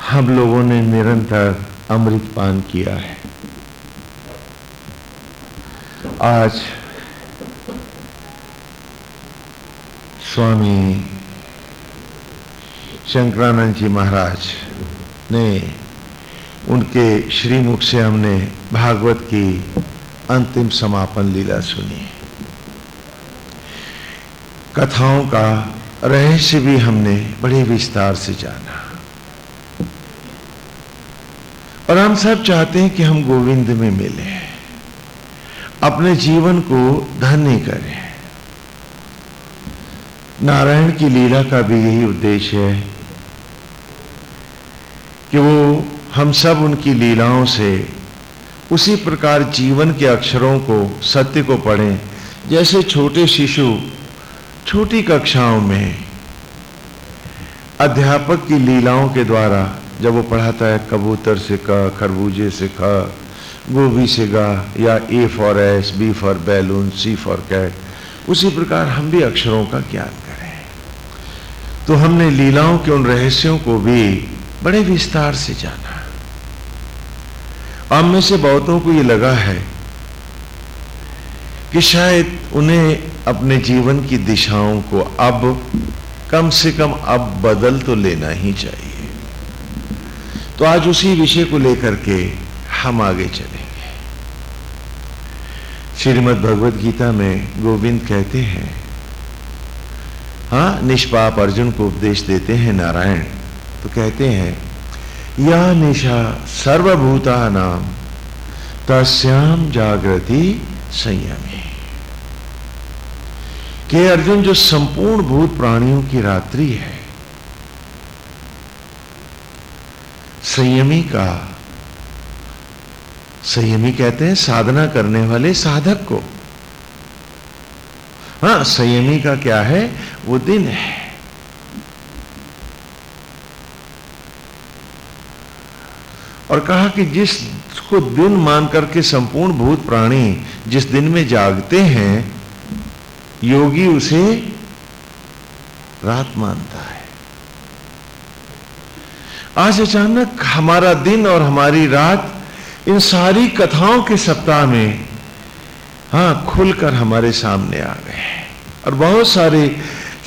हम लोगों ने निरंतर अमृत पान किया है। आज स्वामी शंकरानंद जी महाराज ने उनके श्रीमुख से हमने भागवत की अंतिम समापन लीला सुनी कथाओं का रहस्य भी हमने बड़े विस्तार से जाना। और हम सब चाहते हैं कि हम गोविंद में मिले। अपने जीवन को धन्य करें। नारायण की लीला का भी यही उद्देश्य है कि वो हम सब उनकी लीलाओं से उसी प्रकार जीवन के अक्षरों को, सत्य को पढ़ें। जैसे छोटे शिशु छोटी कक्षाओं में अध्यापक की लीलाओं के द्वारा जब वो पढ़ाता है कबूतर से क, खरबूजे से ख गोभी से गा, या A for S B for balloon C for cat उसी प्रकार हम भी अक्षरों का ज्ञान करें। तो हमने लीलाओं के उन रहस्यों को भी बड़े विस्तार से जाना। हम में से बहुतों को ये लगा है कि शायद उन्हें अपने जीवन की दिशाओं को अब, कम से कम अब बदल तो लेना ही चाहिए। तो आज उसी विषय को लेकर के हम आगे चलेंगे। श्रीमद भगवत गीता में गोविंद कहते हैं हाँ निष्पाप अर्जुन को उपदेश देते हैं नारायण। तो कहते हैं, या निशा सर्वभूता नाम तस्याम जागृति संयमी। के अर्जुन जो संपूर्ण भूत प्राणियों की रात्रि है संयमी का। संयमी कहते हैं साधना करने वाले साधक को। हाँ संयमी का क्या है? वो दिन है। और कहा कि जिसको दिन मान करके संपूर्ण भूत प्राणी जिस दिन में जागते हैं, योगी उसे रात मानता है। आज अचानक हमारा दिन और हमारी रात इन सारी कथाओं के सप्ताह में हाँ खुलकर हमारे सामने आ गए हैं और बहुत सारे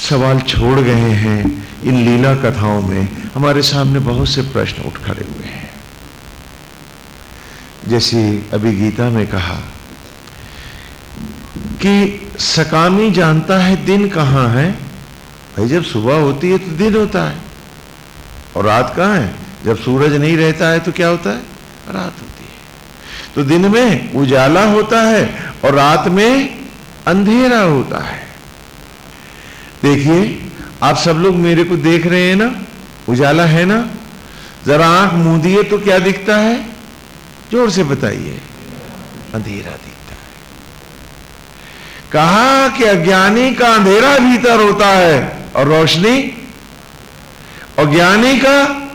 सवाल छोड़ गए हैं इन लीला कथाओं में। हमारे सामने बहुत से प्रश्न उठ खड़े हुए हैं। जैसे अभी गीता में कहा कि सकामी जानता है दिन कहाँ है? भाई जब सुबह होती है तो दिन होता है। और रात कहाँ है? जब सूरज नहीं रहता है तो क्या होता है? रात होती है। तो दिन में उजाला होता है और रात में अंधेरा होता है। देखिए, आप सब लोग मेरे को देख रहे हैं ना? उजाला है ना? जरा आँख मूंदिए तो क्या दिखता है? ज़ोर से बताइए। अंधेरा दिखता है। कहा कि अज्ञानी का अंधेरा भीतर होता है और रोशनी और ज्ञानी का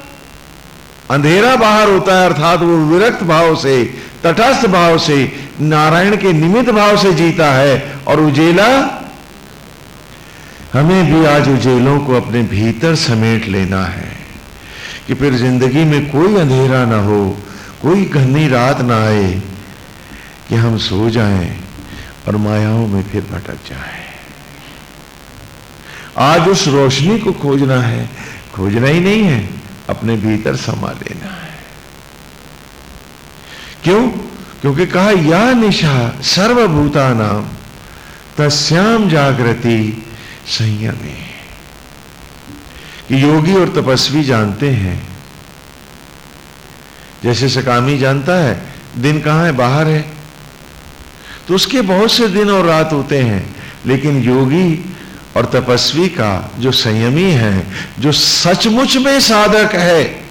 अंधेरा बाहर होता है, अर्थात वो विरक्त भाव से, तटस्थ भाव से, नारायण के निमित्त भाव से जीता है। और उजेला, हमें भी आज उजेलों को अपने भीतर समेट लेना है, कि फिर ज़िंदगी में कोई अंधेरा ना हो, कोई घनी रात ना आए, कि हम सो जाएँ और मायाओं में फिर भटक जाएँ। आज उस रोशनी को खोजना है खोजना ही नहीं है, अपने भीतर समा लेना है। क्यों? क्योंकि कहा, या निशा सर्वभूता नाम तस्याम जागृति संयमी। कि योगी और तपस्वी जानते हैं। जैसे सकामी जानता है, दिन कहाँ है? बाहर है। तो उसके बहुत से दिन और रात होते हैं, लेकिन योगी और तपस्वी का जो संयमी है, जो सचमुच में साधक है,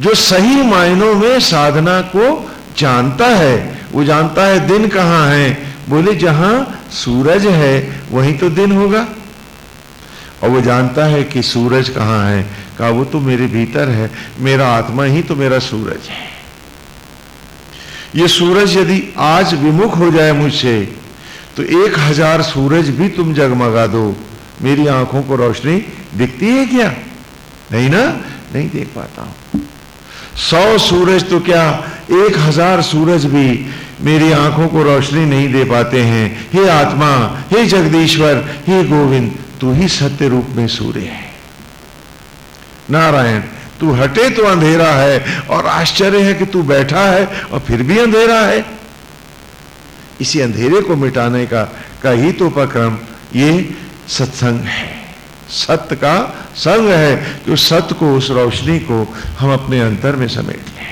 जो सही मायनों में साधना को जानता है, वो जानता है दिन कहाँ है। बोले, जहाँ सूरज है, वहीं तो दिन होगा। और वो जानता है कि सूरज कहाँ है कहा वो तो मेरे भीतर है, मेरा आत्मा ही तो मेरा सूरज है। ये सूरज यदि आज विमुख हो जाए मुझसे तो एक हज़ार सूरज भी तुम जगमगा दो। मेरी आँखों को रोशनी दिखती है क्या? नहीं ना? नहीं देख पाता हूँ। सौ सूरज तो क्या एक हज़ार सूरज भी मेरी आँखों को रोशनी नहीं दे पाते हैं? हे आत्मा, हे जगदीश्वर, हे गोविंद, तू ही सत्य रूप में सूर्य है। नारायण, तू हटे तो अंधेरा है और आश्चर्य है कि तू बैठा है और फिर भी अंधेरा है। इसी अंधेरे को मिटाने का का ही तो उपक्रम ये सत्संग है। सत्य का संग है उस सत्य को, उस रोशनी को हम अपने अंतर में समेट लें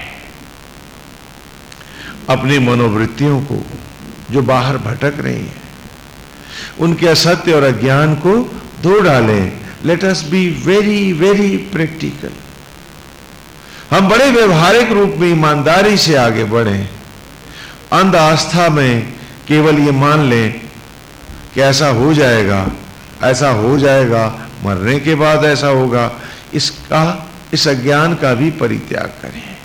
अपनी मनोवृत्तियों को जो बाहर भटक रही है, उनके असत्य और अज्ञान को धो डालें। Let us be very very practical हम बड़े व्यवहारिक रूप में ईमानदारी से आगे बढ़े। अंध आस्था में केवल ये मान लें कि ऐसा हो जाएगा, ऐसा हो जाएगा, मरने के बाद ऐसा होगा। इसका, इस अज्ञान का भी परित्याग करें।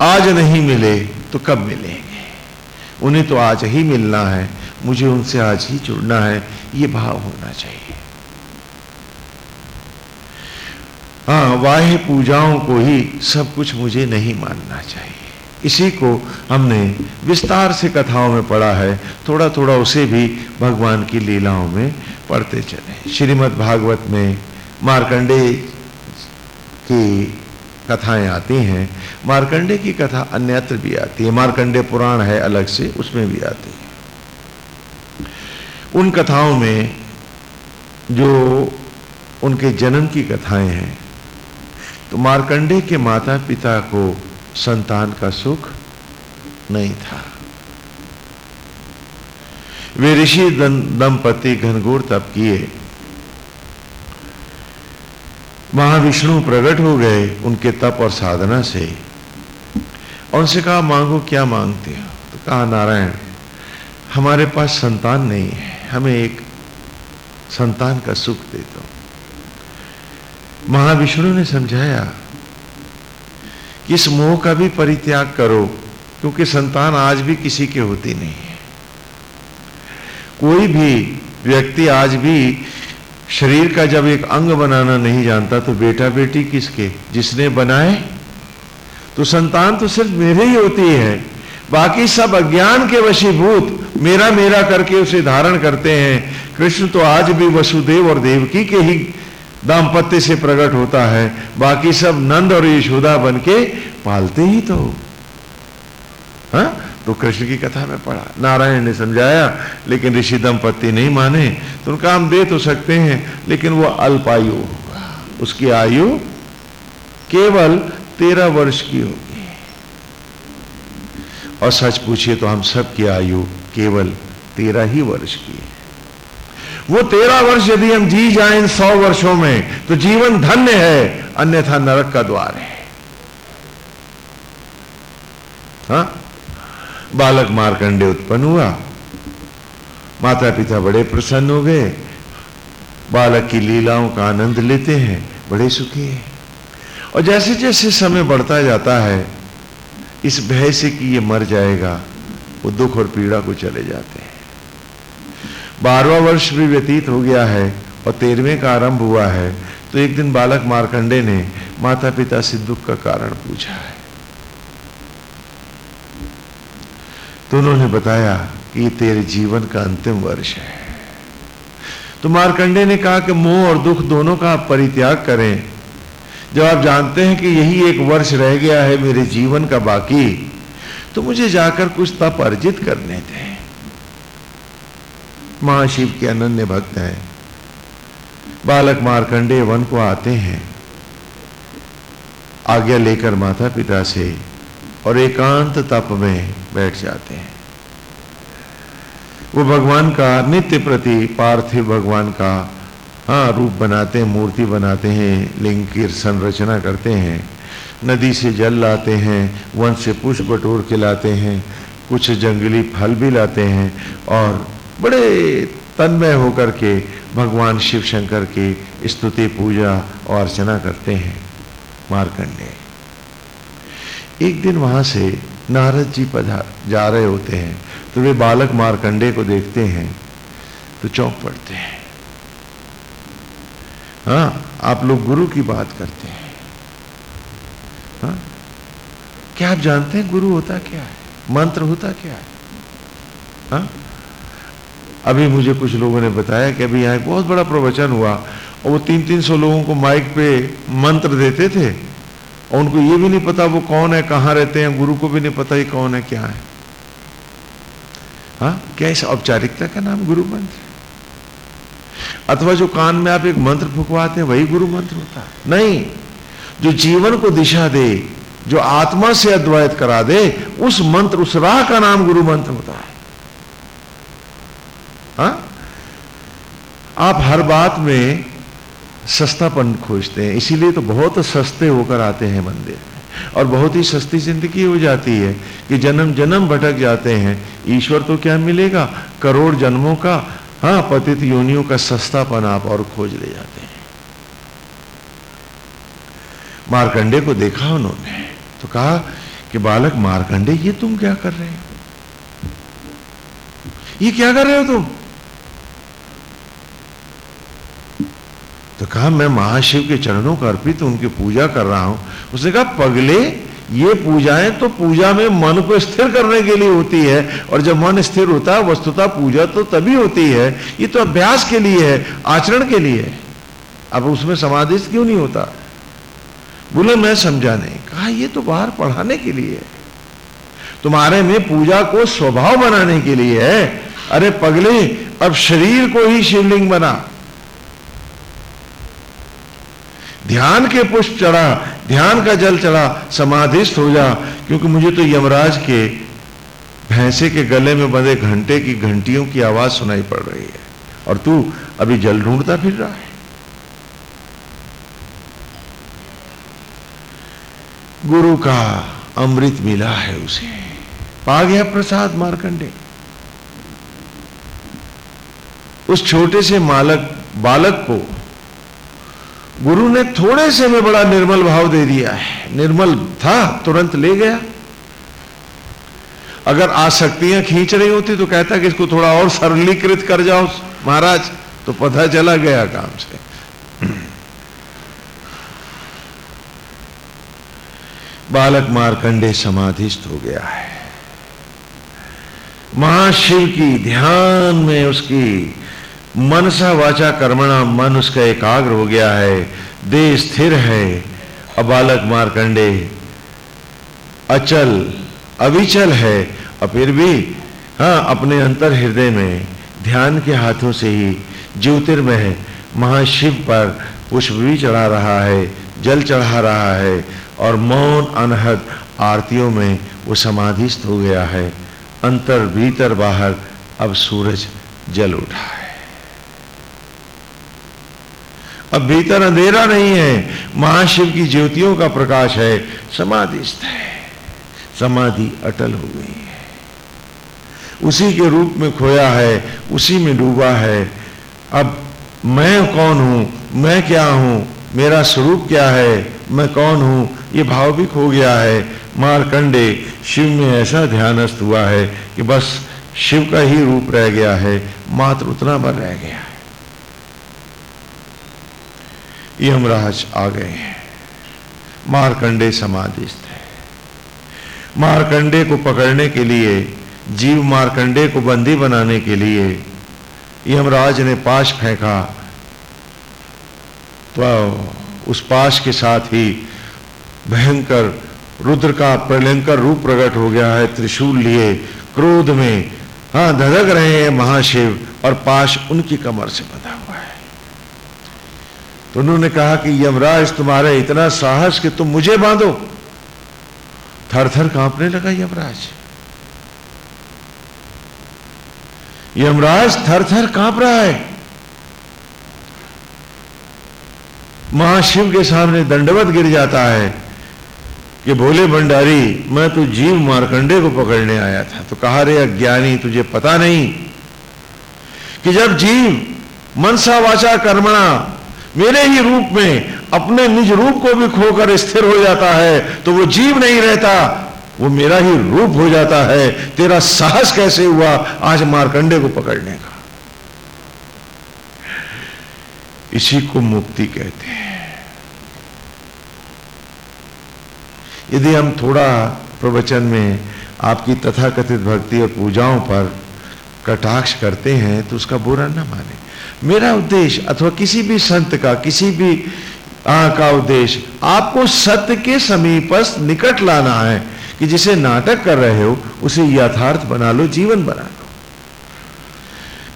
आज नहीं मिले तो कब मिलेंगे? उन्हें तो आज ही मिलना है, मुझे उनसे आज ही जुड़ना है, ये भाव होना चाहिए। हाँ वाह्य पूजाओं को ही सब कुछ मुझे नहीं मानना चाहिए। इसी को हमने विस्तार से कथाओं में पढ़ा है। थोड़ा थोड़ा उसे भी भगवान की लीलाओं में पढ़ते चले। श्रीमद् भागवत में मार्कंडे की कथाएँ आती हैं। मार्कंडे की कथा अन्यत्र भी आती है। मार्कंडे पुराण है अलग से, उसमें भी आती है। उन कथाओं में जो उनके जन्म की कथाएँ हैं तो मार्कंडे के माता पिता को संतान का सुख नहीं था। वे ऋषि दंपति घनघोर तप किए। महाविष्णु प्रकट हो गए उनके तप और साधना से। और उनसे कहा, मांगो, क्या मांगते हो? तो कहा, नारायण, हमारे पास संतान नहीं है। हमें एक संतान का सुख दे दो। महाविष्णु ने समझाया कि इस मोह का भी परित्याग करो, क्योंकि संतान आज भी किसी के होती नहीं है। कोई भी व्यक्ति आज भी शरीर का जब एक अंग बनाना नहीं जानता तो बेटा बेटी किसके? जिसने बनाए? तो संतान तो सिर्फ़ मेरे ही होती है, बाकी सब अज्ञान के वशीभूत मेरा मेरा करके उसे धारण करते हैं। कृष्ण तो आज भी वसुदेव और देवकी के ही दाम्पत्य से प्रकट होता है। बाकी सब नंद और यशोदा बन के पालते ही तो। हा? तो कृष्ण की कथा में पढ़ा। नारायण ने समझाया, लेकिन ऋषि दंपत्ति नहीं माने। तो उनका, हम दे तो सकते हैं, लेकिन वो अल्पायु होगा। उसकी आयु केवल तेरह वर्ष की होगी। और सच पूछिए तो हम सब की आयु केवल तेरह ही वर्ष की है। वो तेरह वर्ष यदि हम जी जाए इन सौ वर्षों में तो जीवन धन्य है, अन्यथा नरक का द्वार है। हा? बालक मारकंडे उत्पन्न हुआ। माता पिता बड़े प्रसन्न हो गए। बालक की लीलाओं का आनंद लेते हैं, बड़े सुखी हैं। और जैसे जैसे समय बढ़ता जाता है, इस भय से कि ये मर जाएगा, वो दुख और पीड़ा को चले जाते हैं। बारहवा वर्ष भी व्यतीत हो गया है और तेरहवें का आरंभ हुआ है तो एक दिन बालक मारकंडे ने माता पिता से दुख का कारण पूछा है। तो उन्होंने बताया कि तेरे जीवन का अंतिम वर्ष है। तो मारकंडे ने कहा कि मोह और दुख दोनों का आप परित्याग करें। जब आप जानते हैं कि यही एक वर्ष रह गया है, मेरे जीवन का बाकी तो मुझे जाकर कुछ तप अर्जित करने दें। महाशिव के अनन्य भक्त हैं। बालक मारकंडे वन को आते हैं। आज्ञा लेकर माता पिता से और एकांत तप में बैठ जाते हैं। वो भगवान का नित्य प्रति पार्थिव भगवान का हाँ रूप बनाते हैं, मूर्ति बनाते हैं, लिंग की संरचना करते हैं। नदी से जल लाते हैं वन से पुष्प बटोर के लाते हैं, कुछ जंगली फल भी लाते हैं और बड़े तन्मय होकर के भगवान शिव शंकर की स्तुति, पूजा और अर्चना करते हैं मारकंडे एक दिन वहाँ से नारद जी पधार जा रहे होते हैं तो वे बालक मारकंडे को देखते हैं तो चौंक पड़ते हैं। हाँ आप लोग गुरु की बात करते हैं। हा? क्या आप जानते हैं गुरु होता क्या है? मंत्र होता क्या है? हा? अभी मुझे कुछ लोगों ने बताया कि अभी यहाँ एक बहुत बड़ा प्रवचन हुआ और वो तीन तीन सौ लोगों को माइक पे मंत्र देते थे और उनको ये भी नहीं पता वो कौन है, कहाँ रहते हैं, गुरु को भी नहीं पता ये कौन है, क्या है। हा? क्या इस औपचारिकता का नाम गुरु मंत्र? अथवा जो कान में आप एक मंत्र फुकवाते हैं, वही गुरु मंत्र होता है? नहीं, जो जीवन को दिशा दे, जो आत्मा से अद्वैत करा दे, उस मंत्र, उस राह का नाम गुरु मंत्र होता है। हा? आप हर बात में सस्तापन खोजते हैं, इसीलिए तो बहुत सस्ते होकर आते हैं मंदिर। और बहुत ही सस्ती ज़िंदगी हो जाती है कि जन्म जन्म भटक जाते हैं। ईश्वर तो क्या मिलेगा? करोड़ जन्मों का हाँ पतित योनियों का सस्तापन आप और खोज ले जाते हैं। मारकंडे को देखा उन्होंने तो कहा कि बालक, मारकंडे, ये तुम क्या कर रहे हो? ये क्या कर रहे हो तुम? तो कहा, मैं महाशिव के चरणों का अर्पित उनकी पूजा कर रहा हूँ। उसने कहा, पगले, ये पूजाएँ तो पूजा में मन को स्थिर करने के लिए होती है, और जब मन स्थिर होता है, वस्तुता पूजा तो तभी होती है। ये तो अभ्यास के लिए है, आचरण के लिए है। अब उसमें समाधि क्यों नहीं होता? बोले, मैं समझा नहीं। कहा, ये तो बाहर पढ़ाने के लिए है। तुम्हारे में पूजा को स्वभाव बनाने के लिए है। अरे पगले, अब शरीर को ही शिवलिंग बना। ध्यान के पुष्प चढ़ा, ध्यान का जल चढ़ा, समाधिस्थ हो जा, क्योंकि मुझे तो यमराज के भैंसे के गले में बंधे घंटे की घंटियों की आवाज़ सुनाई पड़ रही है। और तू अभी जल ढूंढता फिर रहा है। गुरु का अमृत मिला है उसे। पा गया प्रसाद मारकंडे। उस छोटे से मालक, बालक को गुरु ने थोड़े से में बड़ा निर्मल भाव दे दिया है। निर्मल था, तुरंत ले गया। अगर आसक्तियाँ खींच रही होती तो कहता कि इसको थोड़ा और सरलीकृत कर जाओ, महाराज। तो पता चला गया काम से। बालक मारकंडे समाधिस्थ हो गया है। महाशिव की ध्यान में उसकी मनसा वाचा कर्मणा, मन उसका एकाग्र हो गया है। देह स्थिर है। अबालक मारकंडे, अचल, अविचल है। और फिर भी हाँ अपने अंतर हृदय में, ध्यान के हाथों से ही ज्योतिर्मय महाशिव पर पुष्प भी चढ़ा रहा है, जल चढ़ा रहा है और मौन अनहद आरतियों में वो समाधिस्थ हो गया है। अंतर भीतर बाहर, अब सूरज जल उठा है। अब भीतर अंधेरा नहीं है। महाशिव की ज्योतियों का प्रकाश है। समाधिस्थ है। समाधि अटल हो गई है। उसी के रूप में खोया है, उसी में डूबा है। अब मैं कौन हूँ? मैं क्या हूँ? मेरा स्वरूप क्या है? मैं कौन हूँ? ये भाव भी खो गया है। मारकंडे, शिव में ऐसा ध्यानस्थ हुआ है कि बस शिव का ही रूप रह गया है। मात्र उतना भर रह गया है। यमराज आ गए हैं। मारकंडे समाधिस्थ है। मारकंडे को पकड़ने के लिए, जीव मारकंडे को बंदी बनाने के लिए यमराज ने पाश फेंका। तो उस पाश के साथ ही भयंकर रुद्र का प्रलंकर रूप प्रकट हो गया है। त्रिशूल लिए क्रोध में हाँ धधक रहे हैं महाशिव और पाश उनकी कमर से बंधा हुआ। तो उन्होंने कहा कि यमराज, तुम्हारे इतना साहस कि तुम मुझे बांधो। थर थर कांपने लगा यमराज। यमराज थर थर काँप रहा है। महाशिव के सामने दंडवत गिर जाता है कि भोले भंडारी, मैं तो जीव मारकंडे को पकड़ने आया था। तो कहा रे अज्ञानी, तुझे पता नहीं कि जब जीव मनसा वाचा कर्मणा मेरे ही रूप में, अपने निज रूप को भी खोकर स्थिर हो जाता है तो वो जीव नहीं रहता, वो मेरा ही रूप हो जाता है। तेरा साहस कैसे हुआ आज मारकंडे को पकड़ने का? इसी को मुक्ति कहते हैं। यदि हम थोड़ा प्रवचन में आपकी तथाकथित भक्ति और पूजाओं पर कटाक्ष करते हैं तो उसका बुरा ना माने। मेरा उद्देश्य अथवा किसी भी संत का किसी भी आ, का उद्देश्य आपको सत्य के समीपस्थ निकट लाना है कि जिसे नाटक कर रहे हो उसे यथार्थ बना लो जीवन बना लो।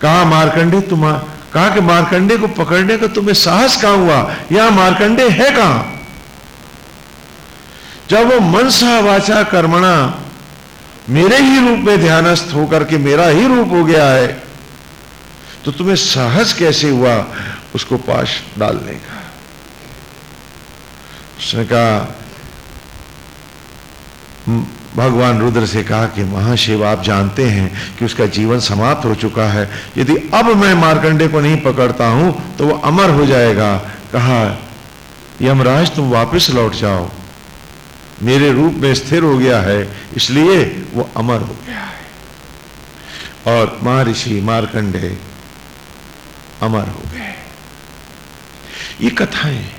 कहा मारकंडे तुम कहा कि मारकंडे को पकड़ने का तुम्हें साहस कहाँ हुआ? यहाँ मारकंडे है कहाँ? जब वो मनसा वाचा कर्मणा मेरे ही रूप में ध्यानस्थ होकर के मेरा ही रूप हो गया है तो तुम्हें साहस कैसे हुआ उसको पाश डालने का? उसने कहा भगवान रुद्र से कहा कि महाशिव, आप जानते हैं कि उसका जीवन समाप्त हो चुका है। यदि अब मैं मारकंडे को नहीं पकड़ता हूँ तो वो अमर हो जाएगा। कहा, यमराज, तुम वापस लौट जाओ। मेरे रूप में स्थिर हो गया है, इसलिए वो अमर हो गया है। और महर्षि मारकंडे अमर हो गए। ये कथाएँ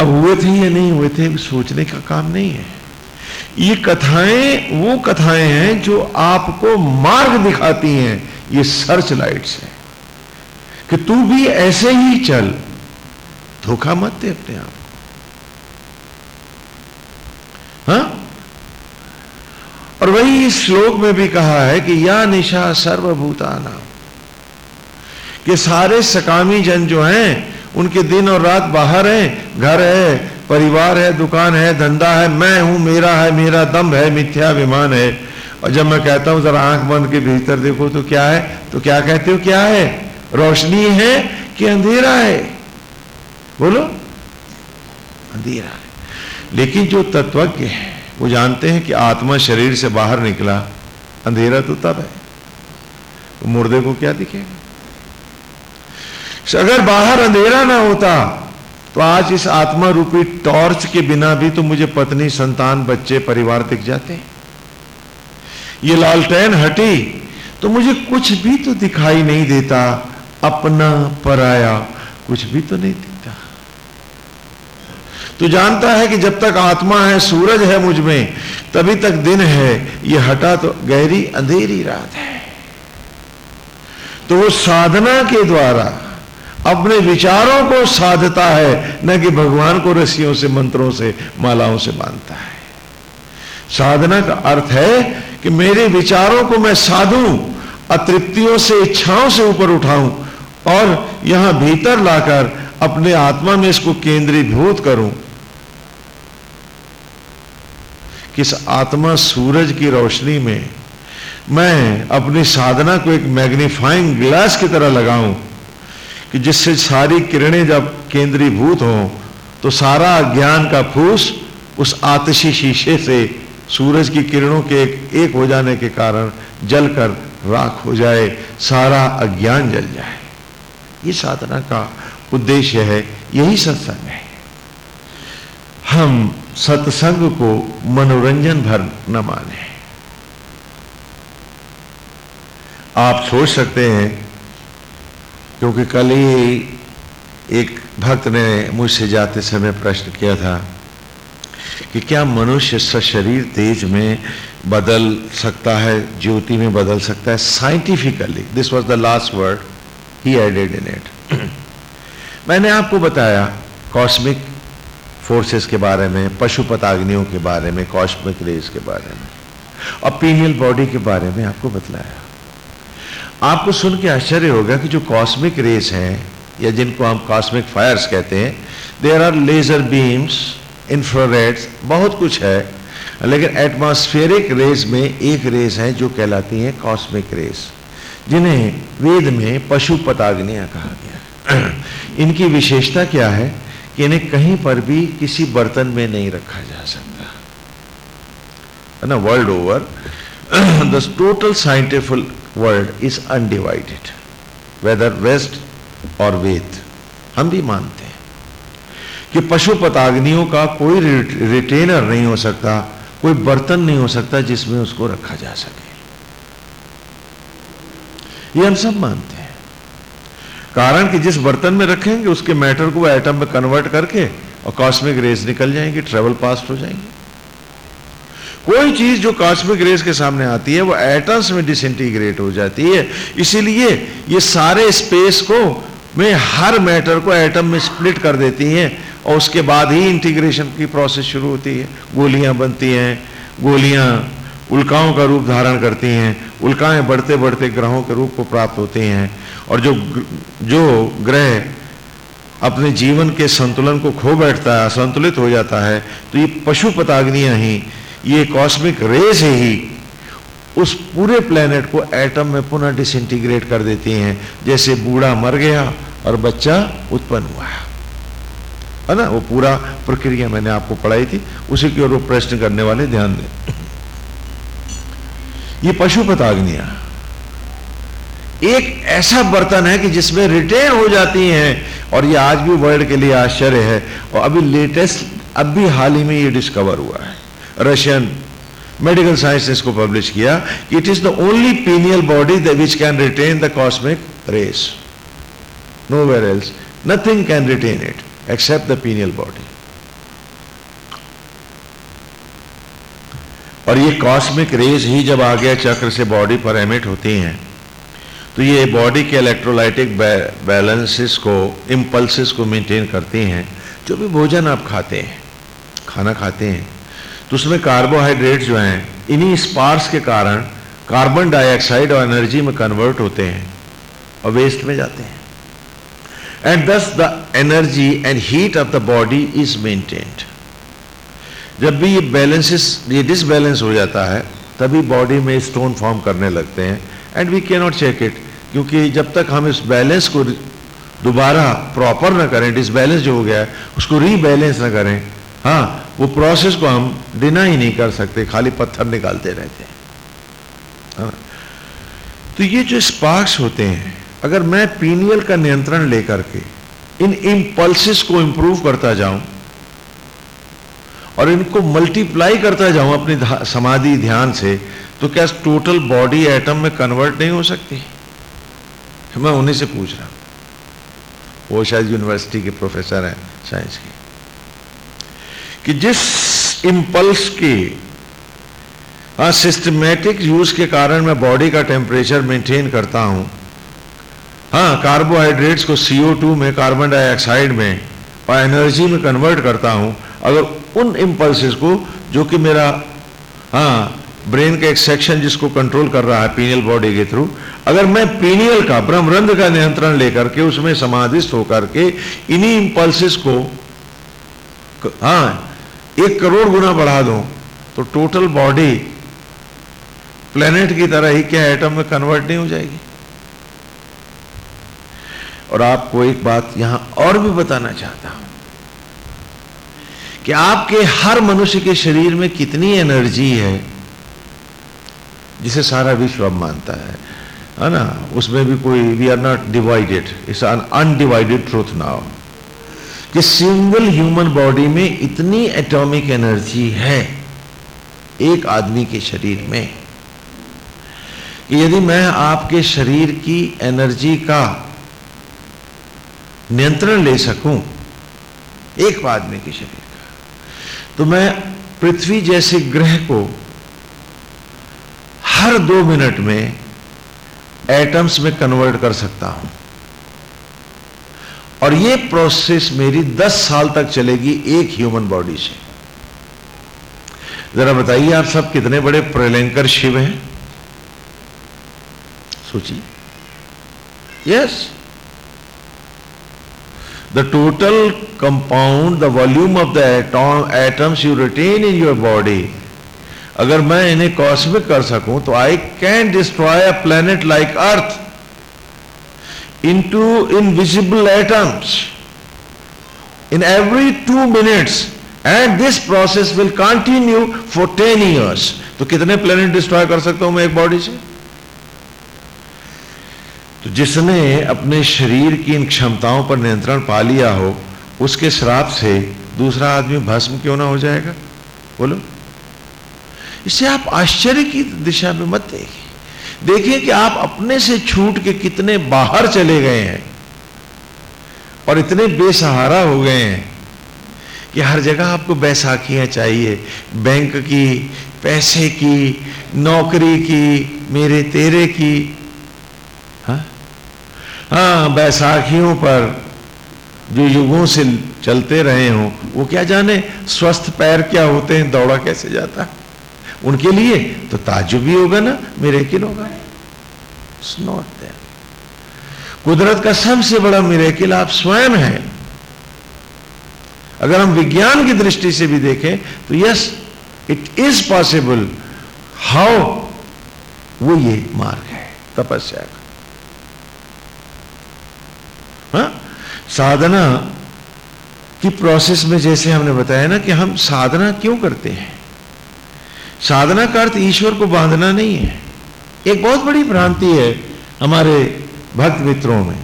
अब हुए थे या नहीं हुए थे सोचने का काम नहीं है। ये कथाएँ, वो कथाएँ हैं जो आपको मार्ग दिखाती हैं, ये सर्च लाइट्स है। कि तू भी ऐसे ही चल, धोखा मत दे अपने आप। हाँ? और वही इस श्लोक में भी कहा है कि या निशा सर्वभूताना। कि सारे सकामी जन जो हैं, उनके दिन और रात बाहर हैं, घर है, परिवार है, दुकान है, धंधा है, मैं हूँ, मेरा है, मेरा दम है मिथ्या विमान है। और जब मैं कहता हूँ, जरा आँख बंद के भीतर देखो तो क्या है? तो क्या कहते हो, क्या है? रोशनी है कि अंधेरा है? बोलो, अंधेरा है। लेकिन जो तत्वज्ञ है, वो जानते हैं कि आत्मा शरीर से बाहर निकला, अंधेरा तो तब है। तो मुर्दे को क्या दिखेगा? अगर बाहर अंधेरा ना होता तो आज इस आत्मा रूपी टॉर्च के बिना भी तो मुझे पत्नी, संतान, बच्चे, परिवार दिख जाते ये लालटेन हटी तो मुझे कुछ भी तो दिखाई नहीं देता, अपना पराया कुछ भी तो नहीं दिखता। तो जानता है कि जब तक आत्मा है, सूरज है मुझमें, तभी तक दिन है, ये हटा तो गहरी अंधेरी रात है। तो वो साधना के द्वारा अपने विचारों को साधता है, न कि भगवान को रस्सियों से, मंत्रों से, मालाओं से बांधता है। साधना का अर्थ है कि मेरे विचारों को मैं साधू, अतृप्तियों से, इच्छाओं से ऊपर उठाऊं और यहाँ भीतर लाकर अपने आत्मा में इसको केंद्रीभूत करूँ। किस आत्मा सूरज की रोशनी में मैं अपनी साधना को एक मैग्नीफाइंग ग्लास की तरह लगाऊँ कि जिससे सारी किरणें जब केंद्रीभूत हों तो सारा ज्ञान का फूस उस आतशी शीशे से सूरज की किरणों के एक, हो जाने के कारण जलकर राख हो जाए सारा अज्ञान जल जाए। ये साधना का उद्देश्य है यही सत्संग है। हम सत्संग को मनोरंजन भर न माने। आप सोच सकते हैं क्योंकि कल ही एक भक्त ने मुझसे जाते समय प्रश्न किया था कि क्या मनुष्य सशरीर तेज में बदल सकता है, ज्योति में बदल सकता है? Scientifically this was the last word he added in it मैंने आपको बताया कॉस्मिक फोर्सेस के बारे में, पशुपताग्नियों के बारे में कॉस्मिक रेस के बारे में और पीनियल बॉडी के बारे में आपको बतलाया। आपको सुन के आश्चर्य होगा कि जो कॉस्मिक रेस हैं, या जिनको हम कॉस्मिक फायर्स कहते हैं there are laser beams infrareds बहुत कुछ है। लेकिन एटमॉस्फेरिक रेस में एक रेस है जो कहलाती है कॉस्मिक रेस जिन्हें वेद में पशु पताग्नियाँ कहा गया इनकी विशेषता क्या है कि इन्हें कहीं पर भी किसी बर्तन में नहीं रखा जा सकता। है ना world over the total scientific world is undivided whether west और वेद हम भी मानते हैं कि पशु पताग्नियों का कोई रिटेनर नहीं हो सकता, कोई बर्तन नहीं हो सकता जिसमें उसको रखा जा सके। ये हम सब मानते हैं। कारण कि जिस बर्तन में रखेंगे, उसके मैटर को एटम में कन्वर्ट करके और कॉस्मिक रेस निकल जाएँगे ट्रेवल पास्ट हो जाएँगे। कोई चीज़ जो कॉस्मिक रेस के सामने आती है, वो एटम्स में डिसइंटीग्रेट हो जाती है। इसीलिए ये सारे स्पेस को में हर मैटर को एटम में स्प्लिट कर देती हैं और उसके बाद ही इंटीग्रेशन की प्रोसेस शुरू होती है। गोलियाँ बनती हैं, गोलियाँ उल्काओं का रूप धारण करती हैं, उल्काएँ बढ़ते बढ़ते ग्रहों के रूप को प्राप्त होती हैं और जो जो ग्रह अपने जीवन के संतुलन को खो बैठता है, असंतुलित हो जाता है तो ये पशु पताग्नियाँ ही ये कॉस्मिक रे से ही उस पूरे प्लेनेट को एटम में पुनः डिसइंटीग्रेट कर देती हैं। जैसे बूढ़ा मर गया और बच्चा उत्पन्न हुआ है। ना? वो पूरा प्रक्रिया मैंने आपको पढ़ाई थी। उसी की ओर वो प्रश्न करने वाले ध्यान दें। ये पशुपताग्निया एक ऐसा बर्तन है कि जिसमें रिटेन हो जाती हैं और ये आज भी वर्ल्ड के लिए आश्चर्य है। और अभी लेटेस्ट, अब भी हाल ही में ये डिस्कवर हुआ है। रशियन मेडिकल साइंस ने इसको पब्लिश किया। It is the only pineal body which can retain the cosmic rays nowhere else nothing can retain it except the pineal body और ये कॉस्मिक रेज ही जब आगे चक्र से बॉडी पर एमिट होती हैं तो ये बॉडी के इलेक्ट्रोलाइटिक बैलेंसेस को इम्पल्सिस को मेंटेन करती हैं। जो भी भोजन आप खाते हैं, खाना खाते हैं तो उसमें कार्बोहाइड्रेट जो हैं, इन्हीं स्पार्स के कारण कार्बन डाइऑक्साइड और एनर्जी में कन्वर्ट होते हैं और वेस्ट में जाते हैं। And thus the energy and heat of the body is maintained जब भी ये बैलेंसेस ये डिसबैलेंस हो जाता है, तभी बॉडी में स्टोन फॉर्म करने लगते हैं। And we can not check it क्योंकि जब तक हम इस बैलेंस को दोबारा प्रॉपर ना करें डिसबैलेंस जो हो गया है, उसको रीबैलेंस ना करें हाँ वो प्रोसेस को हम डिना ही नहीं कर सकते, खाली पत्थर निकालते रहते हैं। हाँ। तो ये जो स्पार्क्स होते हैं, अगर मैं पीनियल का नियंत्रण लेकर के इन इम्पल्सिस को इंप्रूव करता जाऊँ और इनको मल्टीप्लाई करता जाऊँ अपनी समाधि ध्यान से तो क्या टोटल बॉडी एटम में कन्वर्ट नहीं हो सकती? मैं उन्हीं से पूछ रहा हूँ। वो शायद यूनिवर्सिटी के प्रोफेसर हैं साइंस के। कि जिस इंपल्स के सिस्टमेटिक यूज़ के कारण मैं बॉडी का टेम्परेचर मेंटेन करता हूँ हाँ कार्बोहाइड्रेट्स को CO2 में कार्बन डाइऑक्साइड में, और एनर्जी में कन्वर्ट करता हूँ, अगर उन इम्पल्सिस को, जो कि मेरा हाँ ब्रेन का एक सेक्शन जिसको कंट्रोल कर रहा है पीनियल बॉडी के थ्रू अगर मैं पीनियल का ब्रह्मरंध्र का नियंत्रण लेकर के उसमें समाधिस्थ होकर के इन्हीं इम्पल्सिस को हाँ एक करोड़ गुना बढ़ा दूँ तो टोटल बॉडी प्लेनेट की तरह ही क्या एटम में कन्वर्ट नहीं हो जाएगी? और आपको एक बात यहाँ और भी बताना चाहता हूँ कि आपके हर मनुष्य के शरीर में कितनी एनर्जी है, जिसे सारा विश्व अब मानता है। है ना? उसमें भी कोई we are not divided it's un undivided truth now कि सिंगल ह्यूमन बॉडी में इतनी एटॉमिक एनर्जी है एक आदमी के शरीर में कि यदि मैं आपके शरीर की एनर्जी का नियंत्रण ले सकूँ, एक आदमी के शरीर का तो मैं पृथ्वी जैसे ग्रह को हर दो मिनट में एटम्स में कन्वर्ट कर सकता हूँ। और यह प्रोसेस मेरी दस साल तक चलेगी एक ह्यूमन बॉडी से। जरा बताइए आप सब कितने बड़े प्रलयंकर शिव हैं? सोचिए। Yes the total compound, the volume of the atom, atoms you retain in your body, अगर मैं इन्हें कॉस्मिक कर सकूँ तो I can destroy a planet like Earth into invisible atoms. In every two minutes, and this process will continue for 10 years. तो कितने planet destroy कर सकता हूँ मैं एक बॉडी से? तो जिसने अपने शरीर की इन क्षमताओं पर नियंत्रण पा लिया हो, उसके श्राप से दूसरा आदमी भस्म क्यों ना हो जाएगा? बोलो। इससे आप आश्चर्य की दिशा में मत देखिए। देखिए कि आप अपने से छूट के कितने बाहर चले गए हैं और इतने बेसहारा हो गए हैं कि हर जगह आपको बैसाखियाँ चाहिए। बैंक की, पैसे की, नौकरी की, मेरे तेरे की। हाँ? हाँ बैसाखियों पर जो युगों से चलते रहे हों, वो क्या जाने? स्वस्थ पैर क्या होते हैं? दौड़ा कैसे जाता? है उनके लिए तो ताजुब भी होगा ना, मेरे किल होगा? कुदरत का सबसे बड़ा मिरेकिल आप स्वयं हैं। अगर हम विज्ञान की दृष्टि से भी देखें तो yes it is possible how वो ये मार्ग है, तपस्या का। हा? साधना की प्रोसेस में जैसे हमने बताया ना कि हम साधना क्यों करते हैं? साधना का अर्थ ईश्वर को बांधना नहीं है। एक बहुत बड़ी भ्रांति है हमारे भक्त मित्रों में।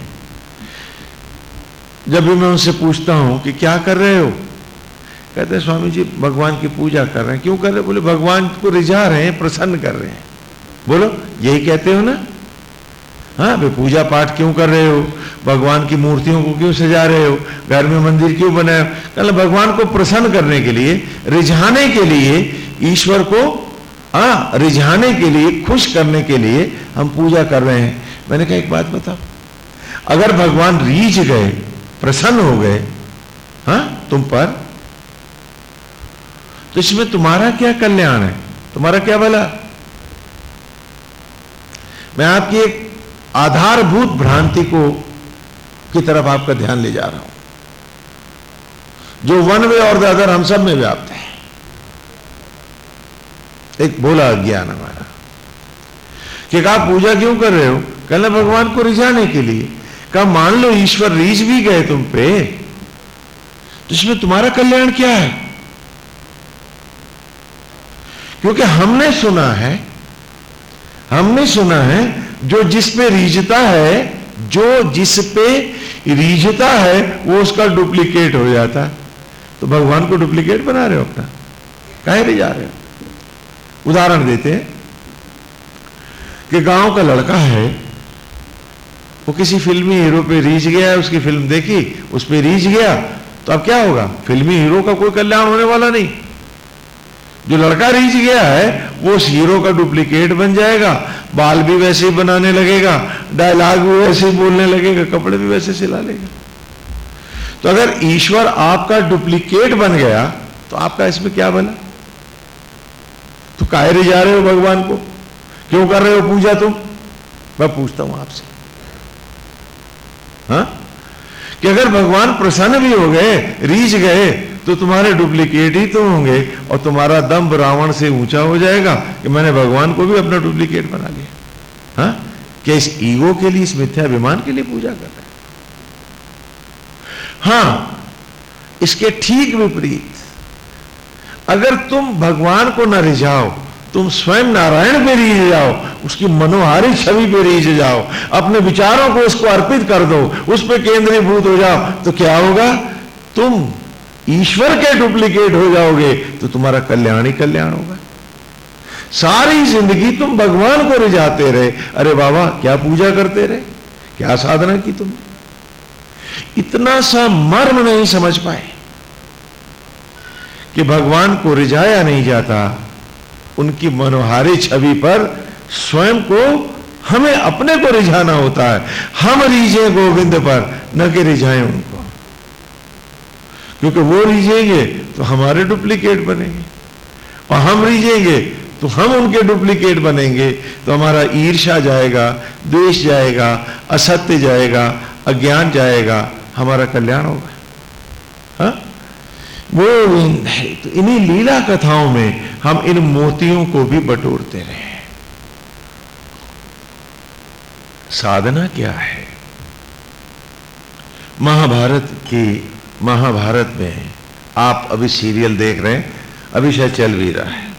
जब भी मैं उनसे पूछता हूँ कि क्या कर रहे हो, कहते हैं, स्वामी जी, भगवान की पूजा कर रहे हैं। क्यों कर रहे बोले, भगवान को रिझा रहे हैं, प्रसन्न कर रहे हैं। बोलो, यही कहते हो ना? हाँ भाई, पूजा पाठ क्यों कर रहे हो? भगवान की मूर्तियों को क्यों सजा रहे हो? घर में मंदिर क्यों बनाए कल भगवान को प्रसन्न करने के लिए, रिझाने के लिए ईश्वर को, आ, रिझाने के लिए, खुश करने के लिए हम पूजा कर रहे हैं। मैंने कहा, एक बात बताओ। अगर भगवान रीझ गए, प्रसन्न हो गए, हा, तुम पर तो इसमें तुम्हारा क्या कल्याण है? तुम्हारा क्या भला? मैं आपकी एक आधारभूत भ्रांति को, की तरफ़ आपका ध्यान ले जा रहा हूँ। जो वन वे और द अदर हम सब में व्याप्त है। एक बोला ज्ञान हमारा। कि आप पूजा क्यों कर रहे हो? कहना भगवान को रिझाने के लिए। कहा, मान लो ईश्वर रीझ भी गए तुम पे तो इसमें तुम्हारा कल्याण क्या है? क्योंकि हमने सुना है, हमने सुना है, जो जिस पे रीझता है, जो जिस पे रीझता है, वो उसका डुप्लीकेट हो जाता। है तो भगवान को डुप्लीकेट बना रहे हो अपना। कहे भी जा रहे हो। उदाहरण देते हैं कि गाँव का लड़का है, वो किसी फिल्मी हीरो पे रीच गया उसकी फ़िल्म देखी, उस पर रीच गया तो अब क्या होगा? फिल्मी हीरो का कोई कल्याण होने वाला नहीं। जो लड़का रीझ गया है, वो उस हीरो का डुप्लीकेट बन जाएगा, बाल भी वैसे ही बनाने लगेगा, डायलॉग भी वैसे ही बोलने लगेगा, कपड़े भी वैसे सिला लेगा। तो अगर ईश्वर आपका डुप्लीकेट बन गया तो आपका इसमें क्या बना? तो कायरे जा रहे हो भगवान को? क्यों कर रहे हो पूजा तुम? मैं पूछता हूँ आपसे। हा? कि अगर भगवान प्रसन्न भी हो गए रीच गए तो तुम्हारे डुप्लीकेट ही तो होंगे और तुम्हारा दम रावण से ऊँचा हो जाएगा कि मैंने भगवान को भी अपना डुप्लीकेट बना लिया। हा? क्या इस ईगो के लिए, इस मिथ्याभिमान के लिए पूजा कर रहे हाँ, इसके ठीक विपरीत अगर तुम भगवान को न रिझाओ, तुम स्वयं नारायण पे रीझ जाओ, उसकी मनोहारी छवि पे रीझ जाओ, अपने विचारों को उसको अर्पित कर दो, उस पर केंद्रीभूत हो जाओ तो क्या होगा? तुम ईश्वर के डुप्लीकेट हो जाओगे तो तुम्हारा कल्याण ही कल्याण होगा। सारी ज़िंदगी तुम भगवान को रिझाते रहे। अरे बाबा, क्या पूजा करते रहे? क्या साधना की तुमने? इतना सा मर्म नहीं समझ पाए। कि भगवान को रिझाया नहीं जाता। उनकी मनोहारी छवि पर स्वयं को हमें अपने को रिझाना होता है। हम रिझे गोविंद पर, न कि रिझाएँ उनको। क्योंकि वो रिझेंगे तो हमारे डुप्लीकेट बनेंगे। और हम रिझेंगे तो हम उनके डुप्लीकेट बनेंगे। तो हमारा ईर्षा जाएगा, द्वेष जाएगा, असत्य जाएगा, अज्ञान जाएगा, हमारा कल्याण होगा। वो तो इन्हीं लीला कथाओं में हम इन मोतियों को भी बटोरते रहे साधना क्या है? महाभारत की, महाभारत में आप अभी सीरियल देख रहे हैं, अभी शायद चल भी रहा है।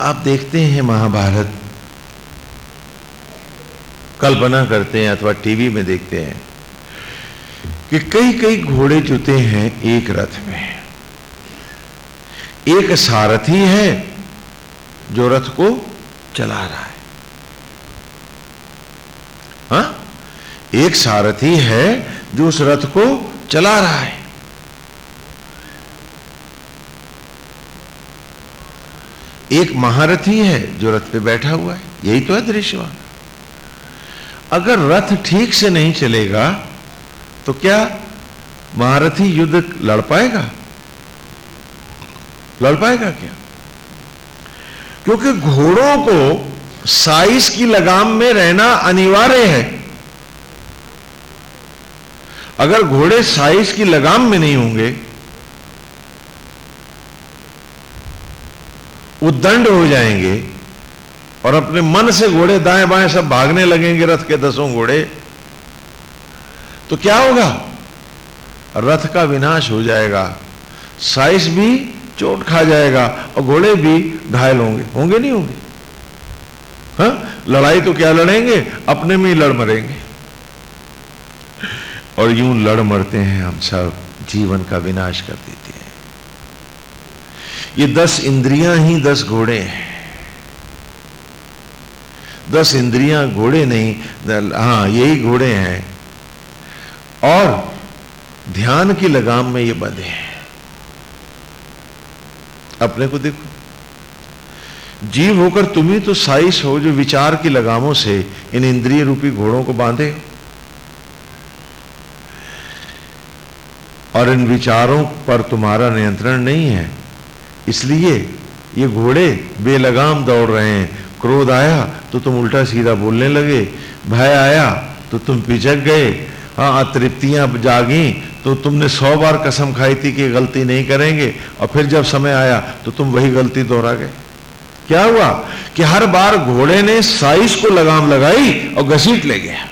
आप देखते हैं महाभारत, कल्पना करते हैं अथवा टीवी में देखते हैं कि कई कई घोड़े जुते हैं एक रथ में। एक सारथी है जो रथ को चला रहा है। हा? एक सारथी है जो उस रथ को चला रहा है। एक महारथी है जो रथ पे बैठा हुआ है। यही तो है दृश्यवान अगर रथ ठीक से नहीं चलेगा तो क्या महारथी युद्ध लड़ पाएगा? लड़ पाएगा क्या? क्योंकि घोड़ों को साइज़ की लगाम में रहना अनिवार्य है। अगर घोड़े साइज़ की लगाम में नहीं होंगे उद्दंड हो जाएँगे और अपने मन से घोड़े दाएँ बाएँ सब भागने लगेंगे रथ के दसों घोड़े। तो क्या होगा? रथ का विनाश हो जाएगा। साइस भी चोट खा जाएगा और घोड़े भी घायल होंगे। होंगे नहीं होंगे। हा? लड़ाई तो क्या लड़ेंगे? अपने में ही लड़ मरेंगे। और यूँ लड़ मरते हैं हम सब, जीवन का विनाश कर देते हैं। ये दस इंद्रियाँ ही दस घोड़े हैं। दस इंद्रियाँ, घोड़े नहीं हाँ यही घोड़े हैं। और ध्यान की लगाम में ये बंधे हैं। अपने को देखो। जीव होकर तुम ही तो साइस हो जो विचार की लगामों से इन इंद्रिय रूपी घोड़ों को बांधे। और इन विचारों पर तुम्हारा नियंत्रण नहीं है। इसलिए ये घोड़े बेलगाम दौड़ रहे हैं। क्रोध आया तो तुम उल्टा सीधा बोलने लगे। भय आया तो तुम पिचक गए। हाँ अतृप्तियाँ जागी तो तुमने सौ बार कसम खाई थी कि गलती नहीं करेंगे, और फिर जब समय आया तो तुम वही गलती दोहरा गए। क्या हुआ? कि हर बार घोड़े ने साइज़ को लगाम लगाई और घसीट ले गया।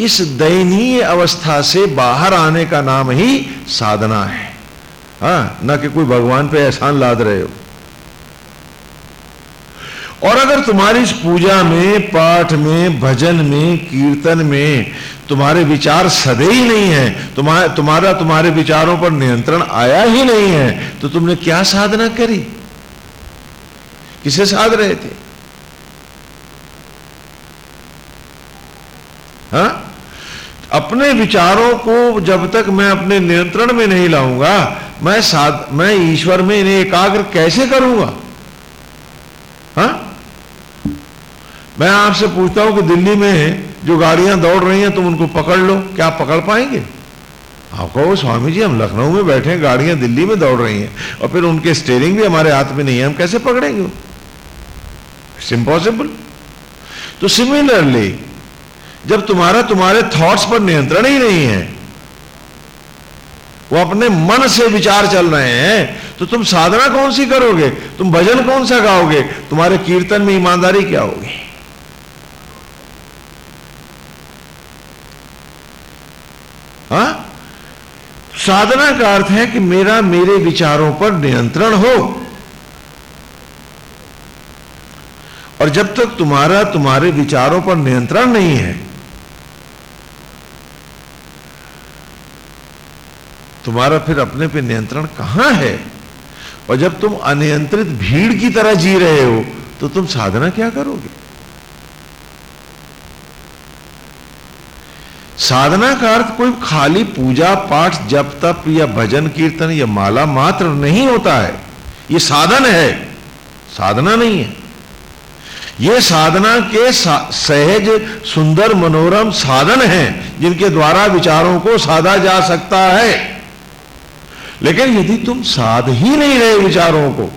इस दयनीय अवस्था से बाहर आने का नाम ही साधना है। हा, न कि कोई भगवान पे एहसान लाद रहे हो। और अगर तुम्हारी इस पूजा में, पाठ में, भजन में, कीर्तन में तुम्हारे विचार सदे ही नहीं है तुम्हारा तुम्हारा, तुम्हारे विचारों पर नियंत्रण आया ही नहीं है तो तुमने क्या साधना करी किसे साध रहे थे हा? अपने विचारों को जब तक मैं अपने नियंत्रण में नहीं लाऊँगा, मैं साध, मैं ईश्वर में इन्हें एकाग्र कैसे करूँगा हा? मैं आपसे पूछता हूँ कि दिल्ली में जो गाड़ियाँ दौड़ रही हैं, तुम उनको पकड़ लो। क्या आप पकड़ पाएँगे? आप कहो स्वामी जी हम लखनऊ में बैठे हैं, गाड़ियाँ दिल्ली में दौड़ रही हैं। और फिर उनके स्टेयरिंग भी हमारे हाथ में नहीं है, हम कैसे पकड़ेंगे इट्स इम्पॉसिबल तो सिमिलरली जब तुम्हारा, तुम्हारे थॉट्स पर नियंत्रण ही नहीं है, वो अपने मन से विचार चल रहे हैं तो तुम साधना कौन सी करोगे? तुम भजन कौन सा गाओगे? तुम्हारे कीर्तन में ईमानदारी क्या होगी? हा? साधना का अर्थ है कि मेरा, मेरे विचारों पर नियंत्रण हो। और जब तक तुम्हारा, तुम्हारे विचारों पर नियंत्रण नहीं है, तुम्हारा फिर अपने पे नियंत्रण कहाँ है? और जब तुम अनियंत्रित भीड़ की तरह जी रहे हो तो तुम साधना क्या करोगे? साधना का अर्थ कोई खाली पूजा पाठ जप तप या भजन कीर्तन या माला मात्र नहीं होता है। यह साधन है। साधना नहीं है। यह साधना के सा, सहज सुंदर मनोरम साधन हैं जिनके द्वारा विचारों को साधा जा सकता है। लेकिन यदि तुम साध ही नहीं रहे विचारों को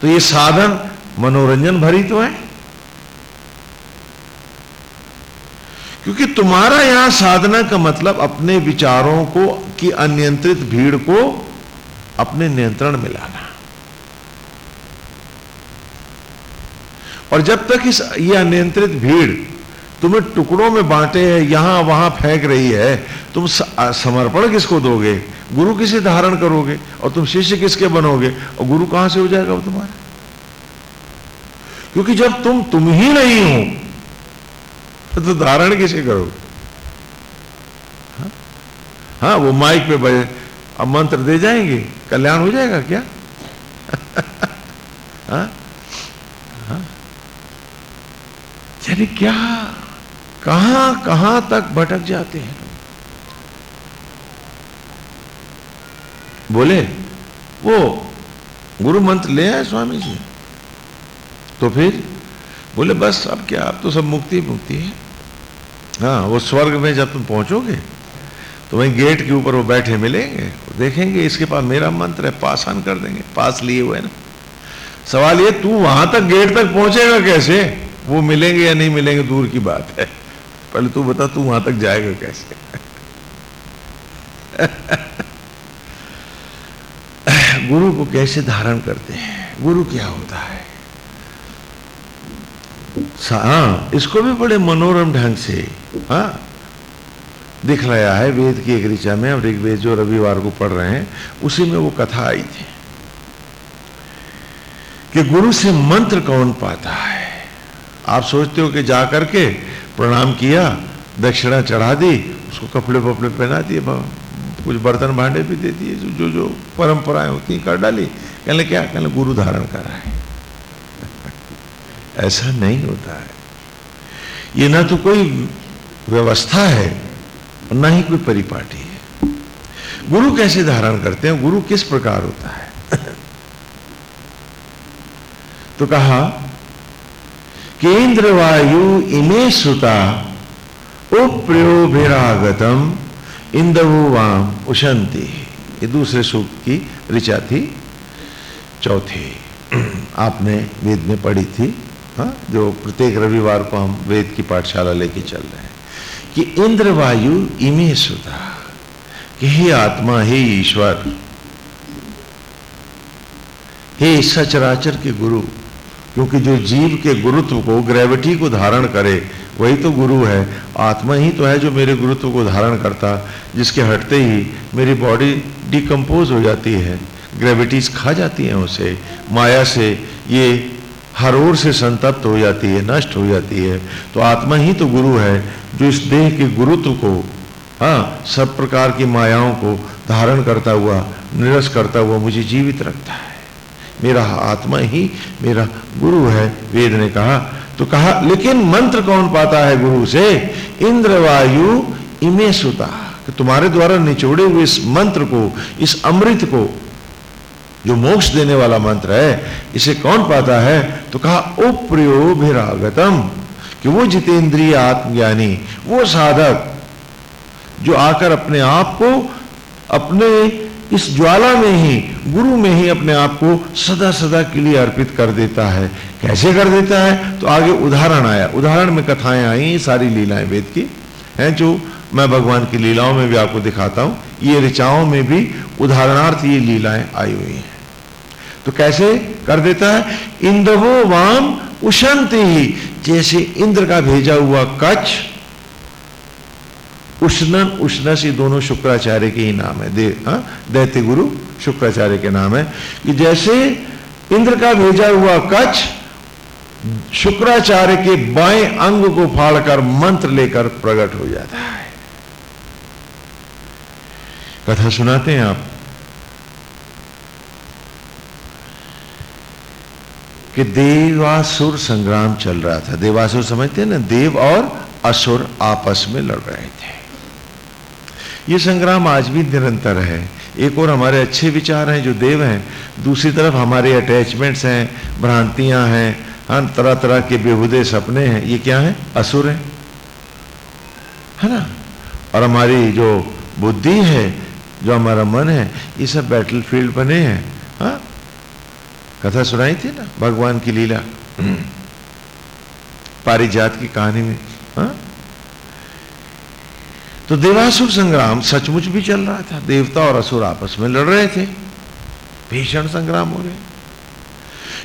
तो ये साधन मनोरंजन भरी तो है। क्योंकि तुम्हारा यहाँ साधना का मतलब अपने विचारों को, की अनियंत्रित भीड़ को अपने नियंत्रण में लाना। और जब तक इस, ये अनियंत्रित भीड़ तुम्हें टुकड़ों में बांटे है, यहाँ वहाँ फेंक रही है, तुम समर्पण किसको दोगे? गुरु किसे धारण करोगे? और तुम शिष्य किसके बनोगे? और गुरु कहाँ से हो जाएगा वो तुम्हारा? क्योंकि जब तुम तुम ही नहीं हो तो धारण किसे करोगे? हाँ, हाँ वो माइक पे बजे अब मंत्र दे जाएँगे कल्याण हो जाएगा क्या? हाँ? हाँ? क्या कहाँ कहाँ तक भटक जाते हैं? बोले वो गुरु मंत्र ले आए स्वामी जी। तो फिर बोले बस अब क्या अब तो सब मुक्ति मुक्ति है। हाँ वो स्वर्ग में जब तुम पहुंचोगे तो वहीं गेट के ऊपर वो बैठे मिलेंगे, देखेंगे इसके पास मेरा मंत्र है पासान कर देंगे, पास लिए हुए ना। सवाल ये, तू वहाँ तक गेट तक पहुंचेगा कैसे? वो मिलेंगे या नहीं मिलेंगे, दूर की बात है। पहले तू बता, तू वहाँ तक जाएगा कैसे? गुरु को कैसे धारण करते हैं? गुरु क्या होता है? हाँ इसको भी बड़े मनोरम ढंग से हाँ? दिखलाया है, वेद की एक ऋचा में अब ऋग्वेद जो रविवार को पढ़ रहे हैं, उसी में वो कथा आई थी कि गुरु से मंत्र कौन पाता है? आप सोचते हो कि जा करके प्रणाम किया, दक्षिणा चढ़ा दी, उसको कपड़े वपड़े पहना दिए कुछ बर्तन भांडे भी दे दिए, जो जो परंपराएँ होती कर डाली। कहने क्या कहने गुरु धारण कर है? ऐसा नहीं होता है। ये ना तो कोई व्यवस्था है, ना ही कोई परिपाटी है। गुरु कैसे धारण करते हैं? गुरु किस प्रकार होता है? तो कहा कि इंद्र वायु इमे सुता उप्रयोभिरागतम इंदवो वाम उशंति ये दूसरे सूक्त की ऋचा थी, चौथी। आपने वेद में पढ़ी थी, हा? जो प्रत्येक रविवार को हम वेद की पाठशाला लेके चल रहे हैं। कि इंद्र वायु इमे सुधा। कि हे आत्मा, हे ईश्वर, हे सचराचर के गुरु, क्योंकि जो जीव के गुरुत्व को ग्रेविटी को धारण करे, वही तो गुरु है। आत्मा ही तो है जो मेरे गुरुत्व को धारण करता, जिसके हटते ही मेरी बॉडी डिकम्पोज हो जाती है। ग्रेविटीज खा जाती हैं उसे। माया से ये हर ओर से संतप्त हो जाती है, नष्ट हो जाती है। तो आत्मा ही तो गुरु है, जो इस देह के गुरुत्व को हाँ सब प्रकार की मायाओं को धारण करता हुआ, निरस करता हुआ मुझे जीवित रखता है। मेरा आत्मा ही मेरा गुरु है, वेद ने कहा। तो कहा, लेकिन मंत्र कौन पाता है गुरु से? इंद्र वायु इमे सुता। तुम्हारे द्वारा निचोड़े हुए इस मंत्र को, इस अमृत को जो मोक्ष देने वाला मंत्र है, इसे कौन पाता है? तो कहा, उप्रयो भिरागतम, कि वो जितेंद्रिय आत्मज्ञानी, वो साधक, जो आकर अपने आप को, अपने इस ज्वाला में ही, गुरु में ही अपने आप को सदा सदा के लिए अर्पित कर देता है। कैसे कर देता है? तो आगे उदाहरण आया। उदाहरण में कथाएँ आई, सारी लीलाएँ वेद की। हैं जो मैं भगवान की लीलाओं में भी आपको दिखाता हूँ। ये ऋचाओं में भी उदाहरणार्थ ये लीलाएँ आई हुई हैं। तो कैसे कर देता है? इंद्रवो वाम उशंत ही। जैसे इंद्र का भेजा हुआ कच्छ उष्णन उष्णसी दोनों शुक्राचार्य के ही नाम है। हाँ, दैत्य गुरु शुक्राचार्य के नाम है। कि जैसे इंद्र का भेजा हुआ कच्छ शुक्राचार्य के बाएँ अंग को फाड़कर मंत्र लेकर प्रकट हो जाता है। कथा सुनाते हैं आप कि देवासुर संग्राम चल रहा था। देवासुर समझते हैं ना, देव और असुर आपस में लड़ रहे थे। ये संग्राम आज भी निरंतर है। एक और हमारे अच्छे विचार हैं जो देव हैं। दूसरी तरफ़ हमारे अटैचमेंट्स हैं, भ्रांतियाँ हैं हाँ तरह तरह के बेहुदे सपने हैं। ये क्या है? असुर है। है ना? और हमारी जो बुद्धि है, जो हमारा मन है, ये सब बैटल फ़ील्ड बने हैं। हाँ? कथा सुनाई थी ना, भगवान की लीला। पारिजात की कहानी में। हाँ? तो देवासुर संग्राम सचमुच भी चल रहा था। देवता और असुर आपस में लड़ रहे थे। भीषण संग्राम हो रहे।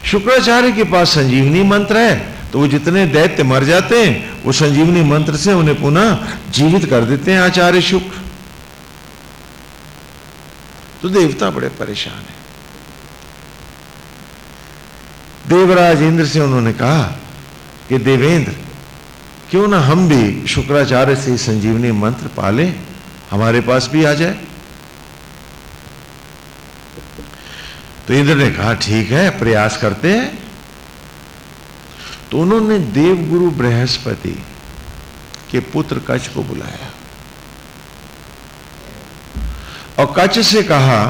शुक्राचार्य के पास संजीवनी मंत्र है तो वो जितने दैत्य मर जाते हैं, वो संजीवनी मंत्र से उन्हें पुनः जीवित कर देते हैं आचार्य शुक्र। तो देवता बड़े परेशान है। देवराज इंद्र से उन्होंने कहा कि देवेंद्र, क्यों ना हम भी शुक्राचार्य से संजीवनी मंत्र पाले, हमारे पास भी आ जाए। तो इंद्र ने कहा, ठीक है, प्रयास करते हैं। तो उन्होंने देवगुरु बृहस्पति के पुत्र कच को बुलाया। और कच से कहा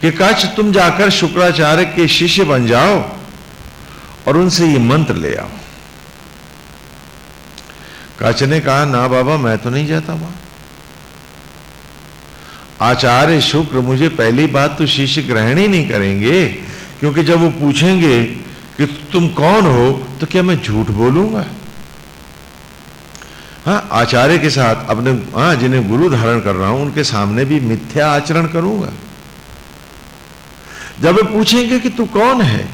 कि कच तुम जाकर शुक्राचार्य के शिष्य बन जाओ और उनसे ये मंत्र ले आओ। कच ने कहा, ना बाबा, मैं तो नहीं जाता वहाँ। आचार्य शुक्र मुझे पहली बात तो शिष्य ग्रहण ही नहीं करेंगे, क्योंकि जब वो पूछेंगे कि तुम कौन हो तो क्या मैं झूठ बोलूँगा? हाँ आचार्य के साथ अपने हाँ जिन्हें गुरु धारण कर रहा हूँ, उनके सामने भी मिथ्या आचरण करूँगा। जब वे पूछेंगे कि तू कौन है,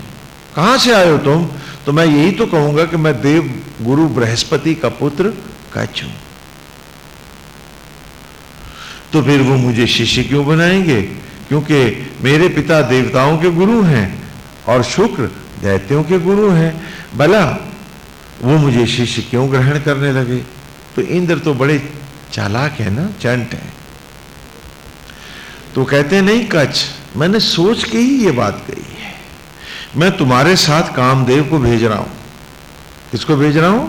कहाँ से हो तुम तो मैं यही तो कहूँगा कि मैं देव गुरु बृहस्पति का पुत्र कच हूँ तो फिर वो मुझे शिष्य क्यों बनाएँगे? क्योंकि मेरे पिता देवताओं के गुरु हैं और शुक्र दैत्यों के गुरु हैं। भला, वो मुझे शिष्य क्यों ग्रहण करने लगे? तो इंद्र तो बड़े चालाक है ना, चंट है। तो कहते नहीं कच मैंने सोच के ही ये बात कही है। मैं तुम्हारे साथ कामदेव को भेज रहा हूँ। किसको भेज रहा हूँ?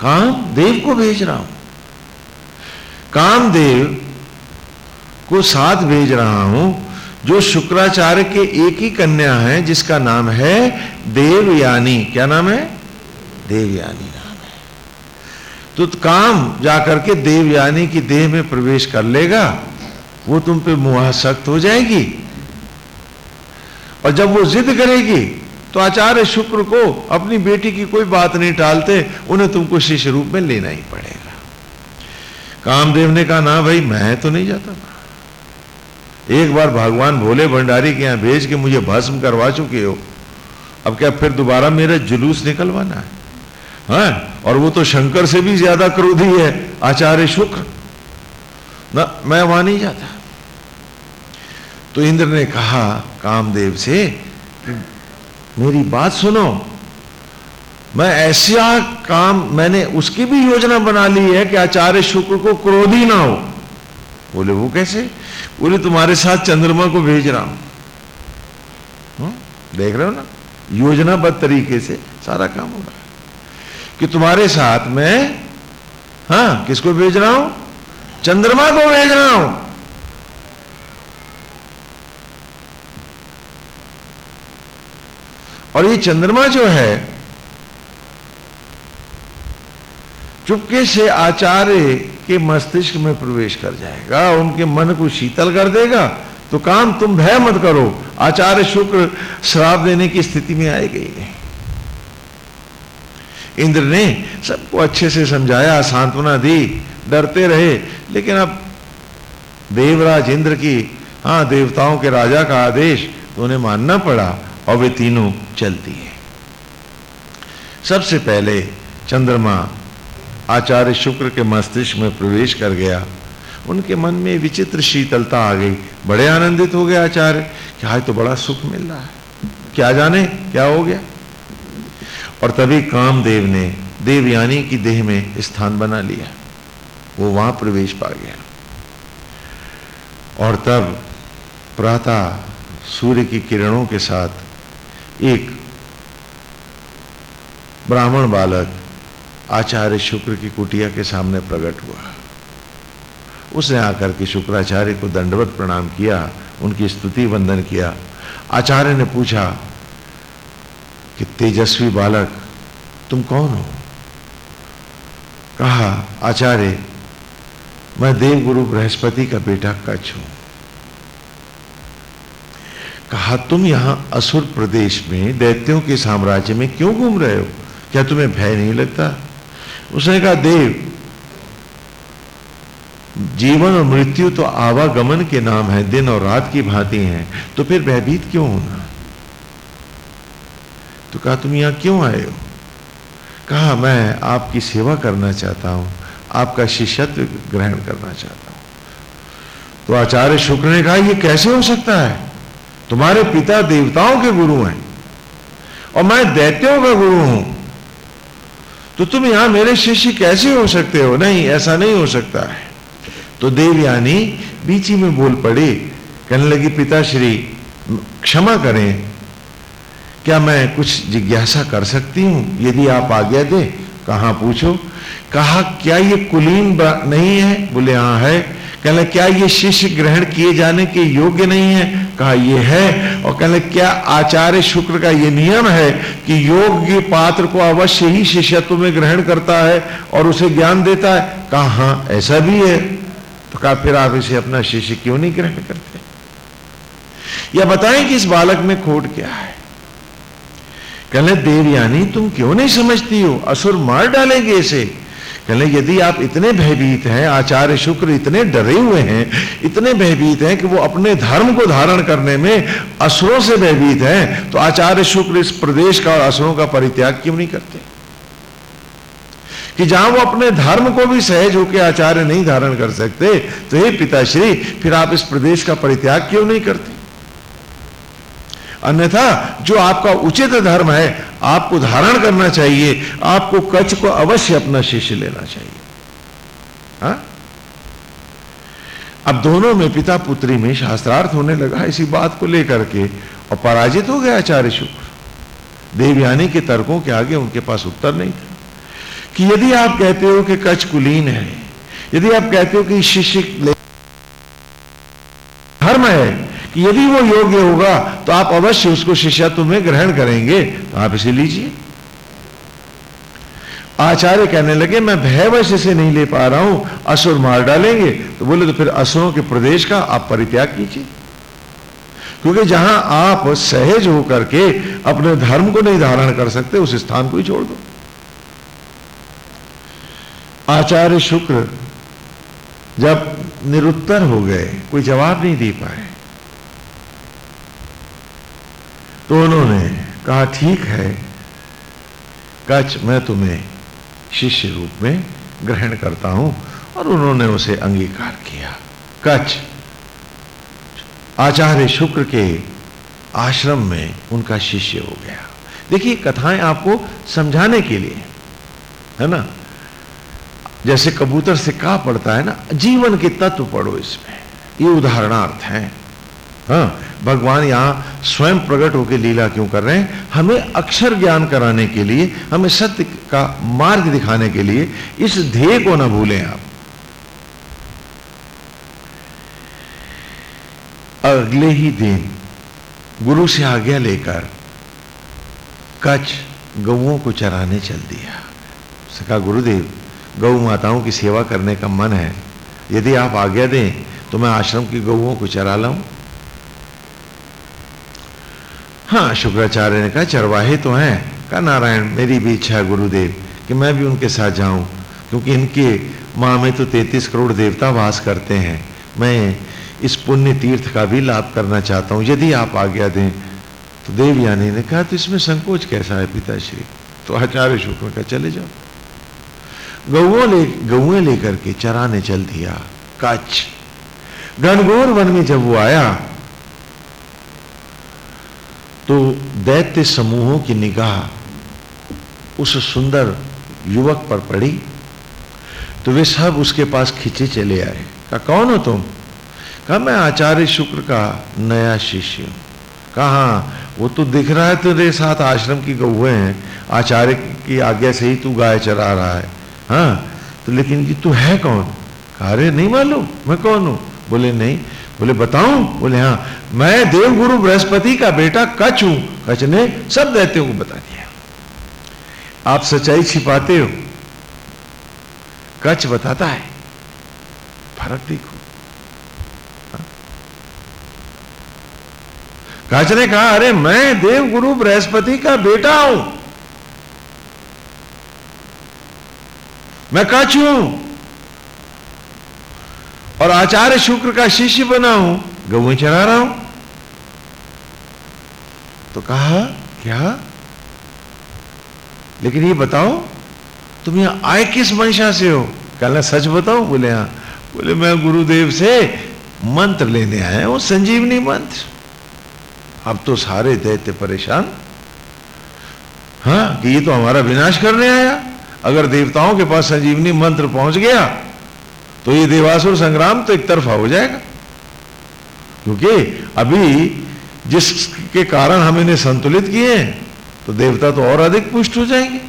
कामदेव को भेज रहा हूँ। कामदेव को साथ भेज रहा हूँ, जो शुक्राचार्य के एक ही कन्या है, जिसका नाम है देवयानी। क्या नाम है? देवयानी नाम है। तो काम जाकर के देवयानी की देह में प्रवेश कर लेगा, वो तुम पे मुहासक्त हो जाएगी। और जब वो जिद करेगी तो आचार्य शुक्र को अपनी बेटी की कोई बात नहीं टालते, उन्हें तुमको शिष्य रूप में लेना ही पड़ेगा। कामदेव ने कहा, ना भाई, मैं तो नहीं जाता एक बार भगवान भोले भंडारी के यहाँ भेज के मुझे भस्म करवा चुके हो। अब क्या फिर दोबारा मेरा जुलूस निकलवाना है? हाँ? और वो तो शंकर से भी ज़्यादा क्रोधी है, आचार्य शुक्र। ना, मैं वहाँ नहीं जाता। तो इंद्र ने कहा, कामदेव से, मेरी बात सुनो। मैं ऐसा काम, मैंने उसकी भी योजना बना ली है कि आचार्य शुक्र को क्रोधी ना हो। बोले, वो कैसे? बोले, तुम्हारे साथ चंद्रमा को भेज रहा हूँ। हुँ? देख रहे हो ना? योजनाबद्ध तरीके से सारा काम हो रहा है। कि तुम्हारे साथ मैं हाँ किसको भेज रहा हूँ? चंद्रमा को भेज रहा हूँ। और ये चंद्रमा जो है, चुपके से आचार्य के मस्तिष्क में प्रवेश कर जाएगा, उनके मन को शीतल कर देगा। तो काम तुम भय मत करो। आचार्य शुक्र श्राप देने की स्थिति में आएगी नहीं इंद्र ने सबको अच्छे से समझाया, सांत्वना दी, डरते रहे। लेकिन अब देवराज इंद्र की हाँ देवताओं के राजा का आदेश तो उन्हें मानना पड़ा, और वे तीनों चलती है। सबसे पहले चंद्रमा आचार्य शुक्र के मस्तिष्क में प्रवेश कर गया। उनके मन में विचित्र शीतलता आ गई। बड़े आनंदित हो गए आचार्य कि आज तो बड़ा सुख मिल रहा है। क्या जाने, क्या हो गया? और तभी कामदेव ने देवयानी की देह में स्थान बना लिया। वो वहाँ प्रवेश पा गया। और तब प्रातः सूर्य की किरणों के साथ एक ब्राह्मण बालक आचार्य शुक्र की कुटिया के सामने प्रकट हुआ। उसने आकर के शुक्राचार्य को दंडवत प्रणाम किया, उनकी स्तुति वंदन किया। आचार्य ने पूछा, कि तेजस्वी बालक, तुम कौन हो? कहा, आचार्य, मैं देवगुरु बृहस्पति का बेटा कच्छ हूँ। कहा, तुम यहाँ असुर प्रदेश में दैत्यों के साम्राज्य में क्यों घूम रहे हो? क्या तुम्हें भय नहीं लगता? उसने कहा, देव, जीवन और मृत्यु तो आवागमन के नाम है, दिन और रात की भांति हैं तो फिर भयभीत क्यों होना? तो कहा, तुम यहाँ क्यों आए हो? कहा, मैं आपकी सेवा करना चाहता हूँ, आपका शिष्यत्व ग्रहण करना चाहता हूँ। तो आचार्य शुक्र ने कहा यह कैसे हो सकता है? तुम्हारे पिता देवताओं के गुरु हैं और मैं दैत्यों का गुरु हूँ। तो तुम यहाँ मेरे शिष्य कैसे हो सकते हो? नहीं, ऐसा नहीं हो सकता है। तो देवयानी बीच ही में बोल पड़ी, कहने लगी, पिताश्री, क्षमा करें। क्या मैं कुछ जिज्ञासा कर सकती हूँ? यदि आप आज्ञा दे, कहा पूछो? कहा, क्या ये कुलीन नहीं है? बोले हाँ है। कहले क्या ये शिष्य ग्रहण किए जाने के योग्य नहीं है? कहा, ये है। और कहले क्या आचार्य शुक्र का ये नियम है कि योग्य पात्र को अवश्य ही शिष्यत्व में ग्रहण करता है और उसे ज्ञान देता है? कहा हाँ ऐसा भी है। तो कहा, फिर आप इसे अपना शिष्य क्यों नहीं ग्रहण करते? या बताएँ कि इस बालक में खोट क्या है? कहले देवयानी, तुम क्यों नहीं समझती हो? असुर मार डालेंगे इसे। कहले यदि आप इतने भयभीत हैं, आचार्य शुक्र इतने डरे हुए हैं, इतने भयभीत हैं कि वो अपने धर्म को धारण करने में असुरों से भयभीत हैं तो आचार्य शुक्र इस प्रदेश का और असुरों का परित्याग क्यों नहीं करते? कि जहाँ वो अपने धर्म को भी सहज होकर आचार्य नहीं धारण कर सकते तो हे पिताश्री, फिर आप इस प्रदेश का परित्याग क्यों नहीं करते? अन्यथा जो आपका उचित धर्म है, आपको धारण करना चाहिए, आपको कच्छ को अवश्य अपना शिष्य लेना चाहिए। हा? अब दोनों में पिता पुत्री में शास्त्रार्थ होने लगा इसी बात को लेकर के, और पराजित हो गया आचार्य शुक्र देवयानी के तर्कों के आगे उनके पास उत्तर नहीं था। कि यदि आप कहते हो कि कच्छ कुलीन है, यदि आप कहते हो कि शिष्य धर्म है यदि वो योग्य होगा तो आप अवश्य उसको शिष्यत्व में ग्रहण करेंगे। तो आप इसे लीजिए। आचार्य कहने लगे, मैं भयवश इसे नहीं ले पा रहा हूँ। असुर मार डालेंगे। तो बोले तो फिर असुरों के प्रदेश का आप परित्याग कीजिए। क्योंकि जहाँ आप सहज होकर के अपने धर्म को नहीं धारण कर सकते, उस स्थान को ही छोड़ दो। आचार्य शुक्र जब निरुत्तर हो गए, कोई जवाब नहीं दे पाए। तो उन्होंने कहा, ठीक है कच मैं तुम्हें शिष्य रूप में ग्रहण करता हूँ। और उन्होंने उसे अंगीकार किया। कच आचार्य शुक्र के आश्रम में उनका शिष्य हो गया। देखिए, कथाएँ आपको समझाने के लिए, है ना? जैसे कबूतर से कहा पड़ता है ना, जीवन के तत्व पढ़ो इसमें। ये उदाहरणार्थ है। हाँ भगवान यहाँ स्वयं प्रकट होकर लीला क्यों कर रहे हैं? हमें अक्षर ज्ञान कराने के लिए, हमें सत्य का मार्ग दिखाने के लिए इस ध्येय को ना भूलें आप। अगले ही दिन गुरु से आज्ञा लेकर कच्छ गौओं को चराने चल दिया। सका गुरुदेव गौ माताओं की सेवा करने का मन है। यदि आप आज्ञा दें तो मैं आश्रम की गौओं को चरा लाऊं। हाँ शुक्राचार्य ने कहा, चरवाहे तो हैं। कहा, नारायण, मेरी भी इच्छा है गुरुदेव, कि मैं भी उनके साथ जाऊँ, क्योंकि इनके माँ में तो तैतीस करोड़ देवता वास करते हैं। मैं इस पुण्य तीर्थ का भी लाभ करना चाहता हूँ, यदि आप आज्ञा दें। तो देवयानी ने कहा तो इसमें संकोच कैसा है पिताश्री? तो आचार्य शुक्र का, चले जाओ। गौ ले गौए लेकर के चराने चल दिया कच्छ घनघोर वन में जब वो आया तो दैत्य समूहों की निगाह उस सुंदर युवक पर पड़ी तो वे सब उसके पास खींचे चले आए। कहा, कौन हो तुम? कहा, मैं आचार्य शुक्र का नया शिष्य हूँ। कहा वो तो दिख रहा है तेरे साथ आश्रम की गौए हैं। आचार्य की आज्ञा से ही तू गाय चरा रहा है। हाँ तो लेकिन कि तू है कौन? कहा, अरे, नहीं मालूम, मैं कौन हूँ? बोले, नहीं बोले, बताऊँ? बोले हाँ मैं देवगुरु बृहस्पति का बेटा कच हूँ। कच ने सब दैत्यों को बता दिया। आप सच्चाई छिपाते हो। कच बताता है। फ़र्क देखो। हाँ? कच ने कहा, अरे, मैं देवगुरु बृहस्पति का बेटा हूँ। मैं कच हूँ। और आचार्य शुक्र का शिष्य बना हूँ, गऊ चरा रहा हूँ। तो कहा, क्या? लेकिन ये बताओ, तुम यहाँ आए किस मंशा से हो? कहना सच बताओ बोले हाँ। बोले, मैं गुरुदेव से मंत्र लेने आया हूँ, संजीवनी मंत्र। अब तो सारे दैत्य परेशान। हाँ कि ये तो हमारा विनाश करने आया। अगर देवताओं के पास संजीवनी मंत्र पहुँच गया तो ये देवासुर संग्राम तो एक तरफा हो जाएगा। क्योंकि अभी जिसके कारण हम इन्हें संतुलित किए हैं तो देवता तो और अधिक पुष्ट हो जाएँगे।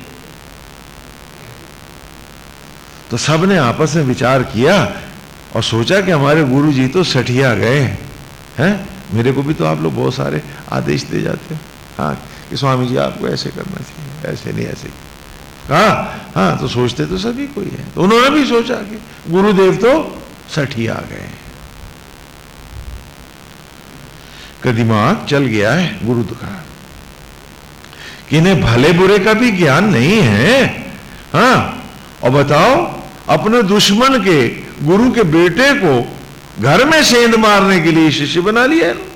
तो सबने आपस में विचार किया और सोचा कि हमारे गुरु जी तो सठिया गए हैं? मेरे को भी तो आप लोग बहुत सारे आदेश दे जाते हैं। हाँ कि स्वामी जी, आपको ऐसे करना चाहिए, ऐसे नहीं, ऐसे। हाँ हाँ तो सोचते तो सभी कोई है। तो उन्होंने भी सोचा कि गुरुदेव तो सठी आ गए का दिमाग चल गया है गुरु का कि इन्हें भले बुरे का भी ज्ञान नहीं है हाँ और बताओ, अपने दुश्मन के, गुरु के बेटे को घर में सेंध मारने के लिए शिष्य बना लिया हाँ?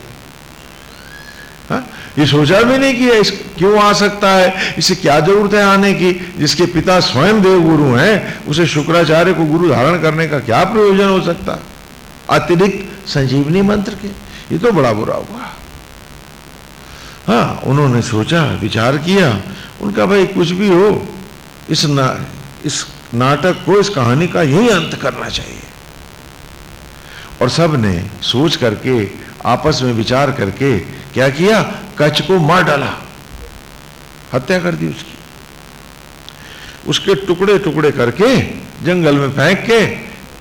ये सोचा भी नहीं किया इस क्यों आ सकता है? इसे क्या ज़रूरत है आने की? जिसके पिता स्वयं देव गुरु हैं, उसे शुक्राचार्य को गुरु धारण करने का क्या प्रयोजन हो सकता? अतिरिक्त संजीवनी मंत्र के। ये तो बड़ा बुरा हुआ। हाँ उन्होंने सोचा, विचार किया। उनका भाई कुछ भी हो, इस ना इस नाटक को, इस कहानी का यही अंत करना चाहिए। और सबने सोच करके आपस में विचार करके क्या किया? कच को मार डाला। हत्या कर दी उसकी। उसके टुकड़े टुकड़े करके जंगल में फेंक के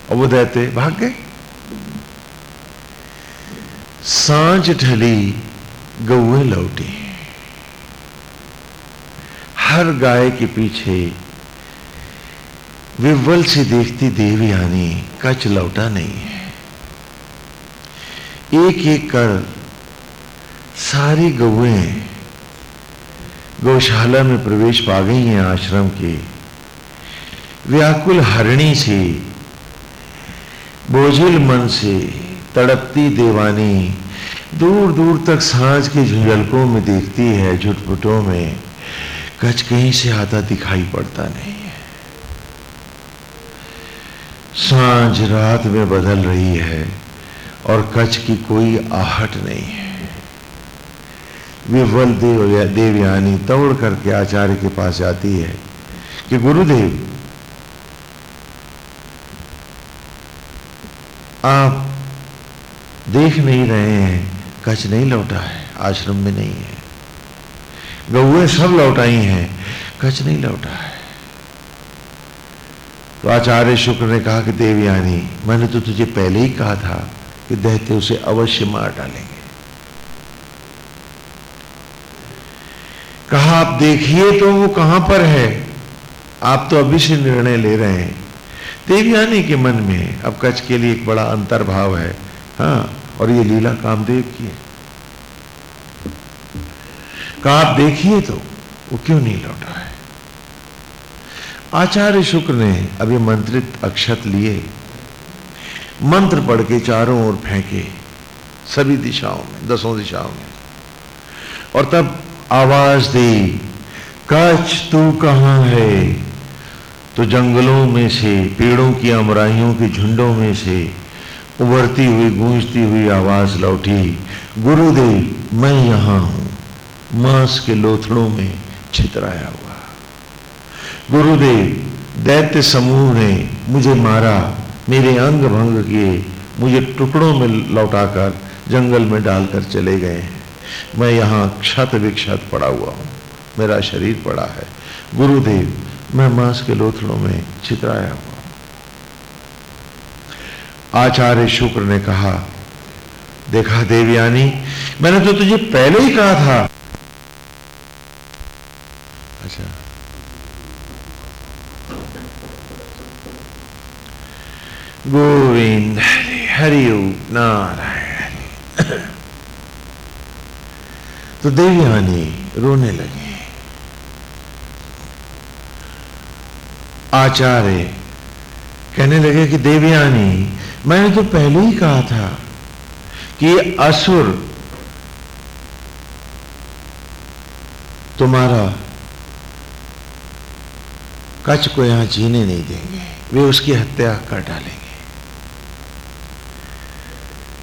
और वो देते भाग गए। साँझ ढली गौए लौटी। हर गाय के पीछे विवल से देखती देवी आनी कच लौटा नहीं है। एक एक कर सारी गौए गौशाला में प्रवेश पा गई हैं आश्रम के। व्याकुल हरणी से, बोझिल मन से, तड़पती देवानी दूर दूर तक साँझ के झुंझलकों में देखती है, झुटपुटों में कच कहीं से आता दिखाई पड़ता नहीं है। साँझ रात में बदल रही है और कच्छ की कोई आहट नहीं है। विवल देव, देवयानी तोड़ करके आचार्य के पास जाती है कि गुरुदेव, आप देख नहीं रहे हैं, कच्छ नहीं लौटा है, आश्रम में नहीं है। गौए सब लौटाई हैं, कच्छ नहीं लौटा है। तो आचार्य शुक्र ने कहा कि देवयानी, मैंने तो तुझे पहले ही कहा था कि दहते उसे अवश्य मार डालेंगे। कहा, आप देखिए तो वो कहाँ पर है? आप तो अभी से निर्णय ले रहे हैं। देवयानी के मन में अब कच्छ के लिए एक बड़ा अंतर्भाव है। हाँ और ये लीला कामदेव की है। कहा, आप देखिए तो वो क्यों नहीं लौटा है? आचार्य शुक्र ने अभी मंत्रित अक्षत लिए। मंत्र पढ़ के चारों ओर फेंके, सभी दिशाओं में, दसों दिशाओं में। और तब आवाज़ दी, कच्छ, तू कहाँ है? तो जंगलों में से, पेड़ों की अमराइयों के झुंडों में से, उभरती हुई, गूंजती हुई आवाज़ लौटी, गुरुदेव, मैं यहाँ हूँ। मांस के लोथड़ों में छितराया हुआ। गुरुदेव, दैत्य समूह ने मुझे मारा मेरे अंग भंग किए, मुझे टुकड़ों में लौटाकर जंगल में डालकर चले गए। मैं यहाँ क्षत विक्षत पड़ा हुआ हूँ। मेरा शरीर पड़ा है। गुरुदेव, मैं मांस के लोथड़ों में छितराया हुआ आचार्य शुक्र ने कहा, देखा देवयानी, मैंने तो तुझे पहले ही कहा था। गोविंद, हरि नारायण। तो देवयानी रोने लगी। आचार्य कहने लगे कि देवयानी, मैंने तो पहले ही कहा था कि असुर तुम्हारा कच्छ को यहाँ जीने नहीं देंगे। वे उसकी हत्या कर डालेंगे।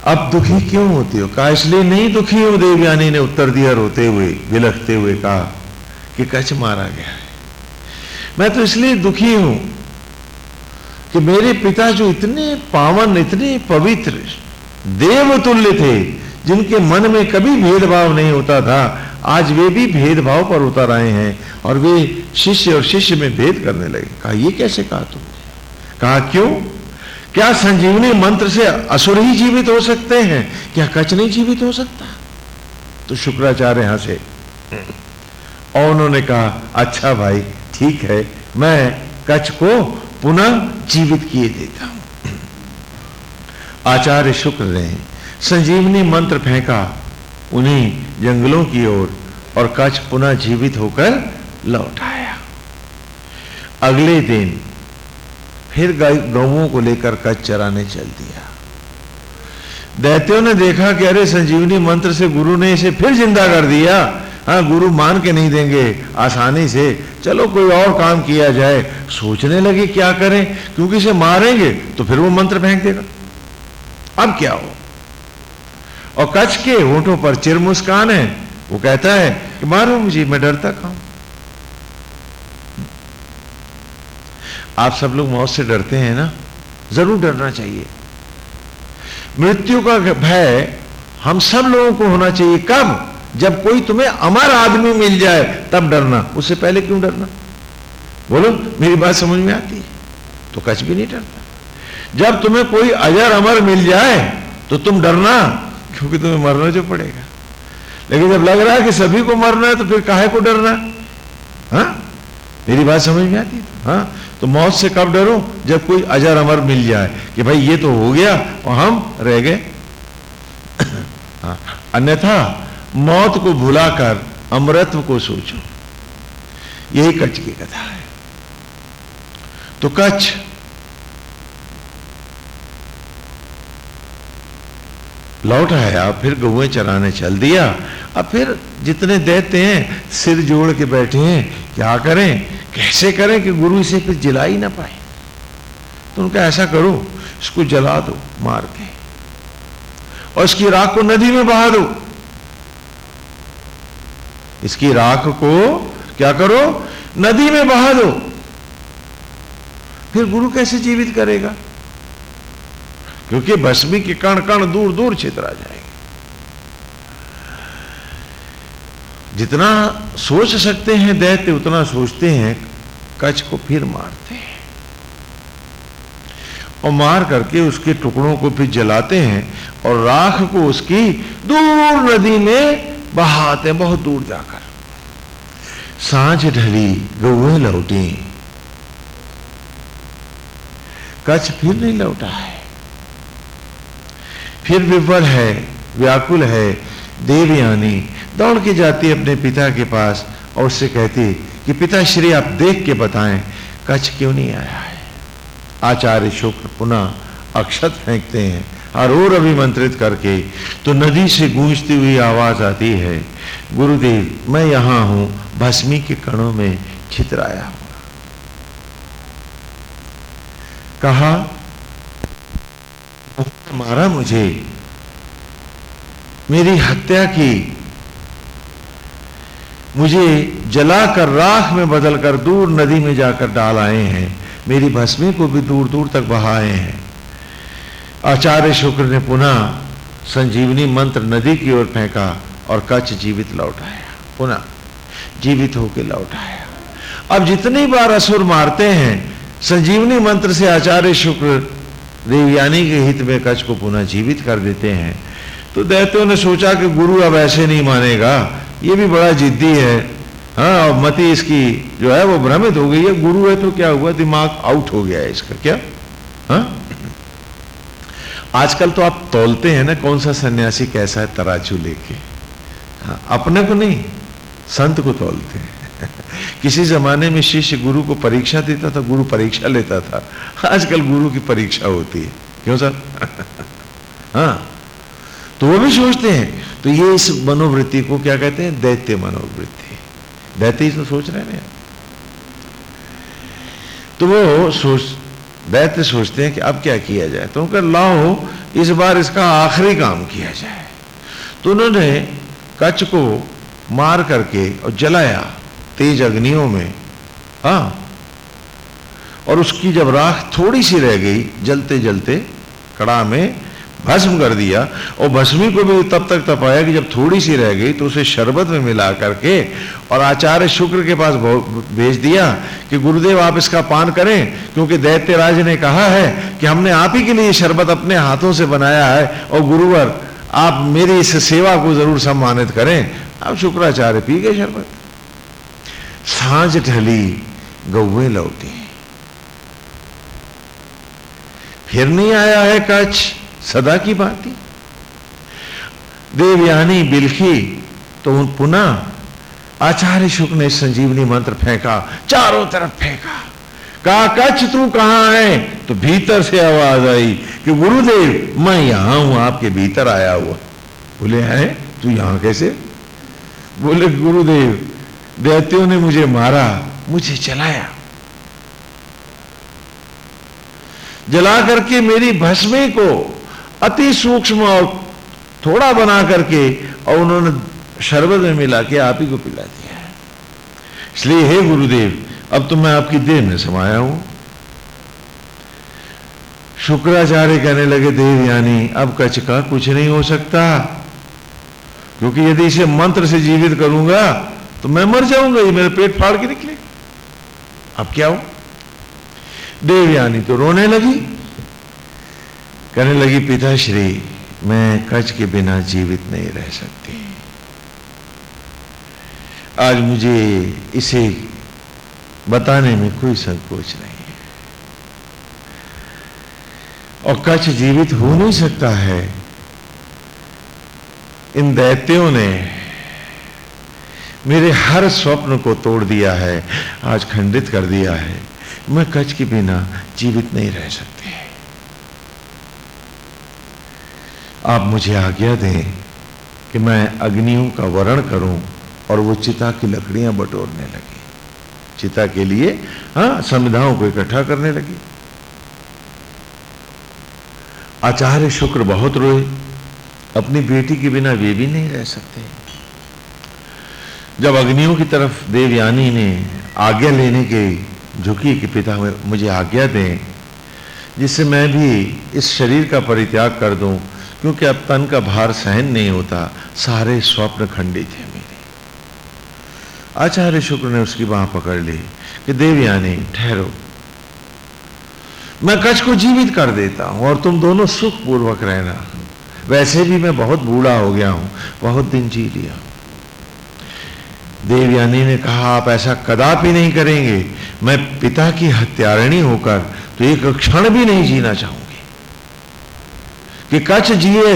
अब दुखी क्यों होती हो? कहा, इसलिए नहीं दुखी हो, देवयानी ने उत्तर दिया रोते हुए, विलखते हुए कहा कि कच्छ मारा गया है। मैं तो इसलिए दुखी हूँ कि मेरे पिता जो इतने पावन, इतने पवित्र, देवतुल्य थे, जिनके मन में कभी भेदभाव नहीं होता था। आज वे भी भेदभाव पर उतर आए हैं और वे शिष्य और शिष्य में भेद करने लगे। कहा, ये कैसे कहा तुमने? कहा, क्यों? क्या संजीवनी मंत्र से असुर ही जीवित हो सकते हैं? क्या कच नहीं जीवित हो सकता? तो शुक्राचार्य यहाँ से और उन्होंने कहा अच्छा भाई ठीक है मैं कच्छ को पुनः जीवित किए देता हूँ। आचार्य शुक्र ने संजीवनी मंत्र फेंका उन्हीं जंगलों की ओर और, कच्छ पुनः जीवित होकर लौट आया। अगले दिन फिर गौओं को लेकर कच्छ चराने चल दिया। दैत्यों ने देखा कि अरे संजीवनी मंत्र से गुरु ने इसे फिर ज़िंदा कर दिया। हाँ गुरु मान के नहीं देंगे, आसानी से। चलो, कोई और काम किया जाए। सोचने लगे, क्या करें? क्योंकि इसे मारेंगे तो फिर वो मंत्र फेंक देगा। अब क्या हो? और कच्छ के होठों पर चिर मुस्कान है। वो कहता है कि मारो मुझे, मैं डरता खाऊं। आप सब लोग मौत से डरते हैं ना? ज़रूर डरना चाहिए। मृत्यु का भय हम सब लोगों को होना चाहिए। कब? जब कोई तुम्हें अमर आदमी मिल जाए, तब डरना। उससे पहले क्यों डरना? बोलो, मेरी बात समझ में आती है? तो कच भी नहीं डरना जब तुम्हें कोई अजर अमर मिल जाए तो तुम डरना, क्योंकि तुम्हें मरना जो पड़ेगा। लेकिन जब लग रहा है कि सभी को मरना है तो फिर काहे को डरना? हा? मेरी बात समझ में आती है? हाँ? तो मौत से कब डरो? जब कोई अजर अमर मिल जाए। कि भाई ये तो हो गया और हम रह गए। हाँ, अन्यथा मौत को भुलाकर अमृत्व को सोचो। यही कच्छ की कथा है। तो कच्छ लौट आया फिर गौए चराने चल दिया। अब फिर जितने देते हैं सिर जोड़ के बैठे हैं क्या करें? कैसे करें कि गुरु इसे फिर जला ही ना पाए? तो उनका ऐसा करो, इसको जला दो, मार के। और इसकी राख को नदी में बहा दो। इसकी राख को क्या करो? नदी में बहा दो। फिर गुरु कैसे जीवित करेगा? क्योंकि भस्मी के कण कण दूर दूर छितरा जाएँगे। जितना सोच सकते हैं दैत्य, उतना सोचते हैं कच्छ को फिर मारते हैं। और मार करके उसके टुकड़ों को फिर जलाते हैं और राख को उसकी दूर नदी में बहाते हैं, बहुत दूर जाकर। साँझ ढली, गौए लौटी। कच्छ फिर नहीं लौटा है। फिर विवल है, व्याकुल है, देवयानी, दौड़ के जाती अपने पिता के पास और उससे कहती कि पिताश्री, आप देख के बताएँ, कच्छ क्यों नहीं आया है? आचार्य शुक्र पुनः अक्षत फेंकते हैं और और अभिमंत्रित करके तो नदी से गूंजती हुई आवाज़ आती है, गुरुदेव, मैं यहाँ हूँ, भस्मी के कणों में छितराया हुआ कहा, मारा मुझे, मेरी हत्या की मुझे जलाकर राख में बदलकर दूर नदी में जाकर डाल आए हैं। मेरी भस्मी को भी दूर दूर तक बहाए हैं। आचार्य शुक्र ने पुनः संजीवनी मंत्र नदी की ओर फेंका और कच्छ जीवित लौट आया पुनः जीवित होकर लौट आया अब जितनी बार असुर मारते हैं, संजीवनी मंत्र से आचार्य शुक्र देवयानी के हित में कच्छ को पुनः जीवित कर देते हैं। तो दैत्यों ने सोचा कि गुरु अब ऐसे नहीं मानेगा। ये भी बड़ा जिद्दी है। हाँ और मति इसकी जो है वो भ्रमित हो गई है। गुरु है तो क्या हुआ? दिमाग आउट हो गया है इसका। क्या? हाँ? आजकल तो आप तोलते हैं ना कौन सा सन्यासी कैसा है तराजू लेके। हाँ, अपने को नहीं संत को तोलते हैं। किसी जमाने में शिष्य गुरु को परीक्षा देता था गुरु परीक्षा लेता था। आजकल गुरु की परीक्षा होती है। क्यों सर? हाँ। तो वो भी सोचते हैं। तो ये इस मनोवृत्ति को क्या कहते हैं? दैत्य मनोवृत्ति। दैत्य तो सोच रहे हैं। तो वो सोच, दैत्य सोचते हैं कि अब क्या किया जाए? तो उनका लाओ, इस बार इसका आखिरी काम किया जाए। तो उन्होंने कच्छ को मार करके और जलाया तेज अग्नियों में। हा। और उसकी जब राख थोड़ी सी रह गई जलते जलते कड़ा में भस्म कर दिया और भस्मी को भी तब तक तपाया कि जब थोड़ी सी रह गई तो उसे शरबत में मिला करके और आचार्य शुक्र के पास भेज दिया कि गुरुदेव आप इसका पान करें, क्योंकि दैत्यराज ने कहा है कि हमने आप ही के लिए शरबत अपने हाथों से बनाया है और गुरुवर, आप मेरी इस सेवा को ज़रूर सम्मानित करें। आप शुक्राचार्य पी गए शरबत। साँझ ढली, गौवे लौटी। फिर नहीं आया है कच्छ। सदा की बात ही देवयानी बिलखी तो उन पुनः आचार्य शुक्र ने संजीवनी मंत्र फेंका, चारों तरफ़ फेंका। कहा, कच्छ तू कहाँ है? तो भीतर से आवाज़ आई कि, गुरुदेव, मैं यहाँ हूँ, आपके भीतर आया हुआ। बोले, है? तू यहाँ कैसे? बोले, गुरुदेव, दैत्यों ने मुझे मारा, मुझे चलाया जला करके मेरी भस्मे को अति सूक्ष्म और थोड़ा बना करके और उन्होंने शरबत में मिला के आप ही को पिला दिया है। इसलिए हे गुरुदेव, अब तो मैं आपकी देह में समाया हूँ। शुक्राचार्य कहने लगे, देव यानी, अब कच का कुछ नहीं हो सकता। क्योंकि यदि इसे मंत्र से जीवित करूँगा तो मैं मर जाऊँगा, ये मेरे पेट फाड़ के निकले अब क्या हो देवयानी तो रोने लगी। कहने लगी, पिताश्री, मैं कच के बिना जीवित नहीं रह सकती। आज मुझे इसे बताने में कोई संकोच नहीं है। और कच जीवित हो नहीं सकता है। इन दैत्यों ने मेरे हर स्वप्न को तोड़ दिया है, आज खंडित कर दिया है। मैं कच के बिना जीवित नहीं रह सकती। आप मुझे आज्ञा दें कि मैं अग्नियों का वरण करूँ और वो चिता की लकड़ियाँ बटोरने लगी। चिता के लिए हाँ संविधाओं को इकट्ठा करने लगी। आचार्य शुक्र बहुत रोए। अपनी बेटी के बिना वे भी नहीं रह सकते। जब अग्नियों की तरफ़ देवयानी ने आज्ञा लेने के झुकी कि पिता मुझे आज्ञा दें, जिससे मैं भी इस शरीर का परित्याग कर दूँ क्योंकि अब तन का भार सहन नहीं होता, सारे स्वप्न खंडित थे मेरे। आचार्य शुक्र ने उसकी बाह पकड़ ली कि देवयानी, ठहरो। मैं कच्छ को जीवित कर देता हूँ और तुम दोनों सुखपूर्वक रहना। वैसे भी मैं बहुत बूढ़ा हो गया हूँ, बहुत दिन जी लिया। देवयानी ने कहा, आप ऐसा कदापि नहीं करेंगे। मैं पिता की हत्यारणी होकर तो एक क्षण भी नहीं जीना चाहूँगी। कि कच्छ जिए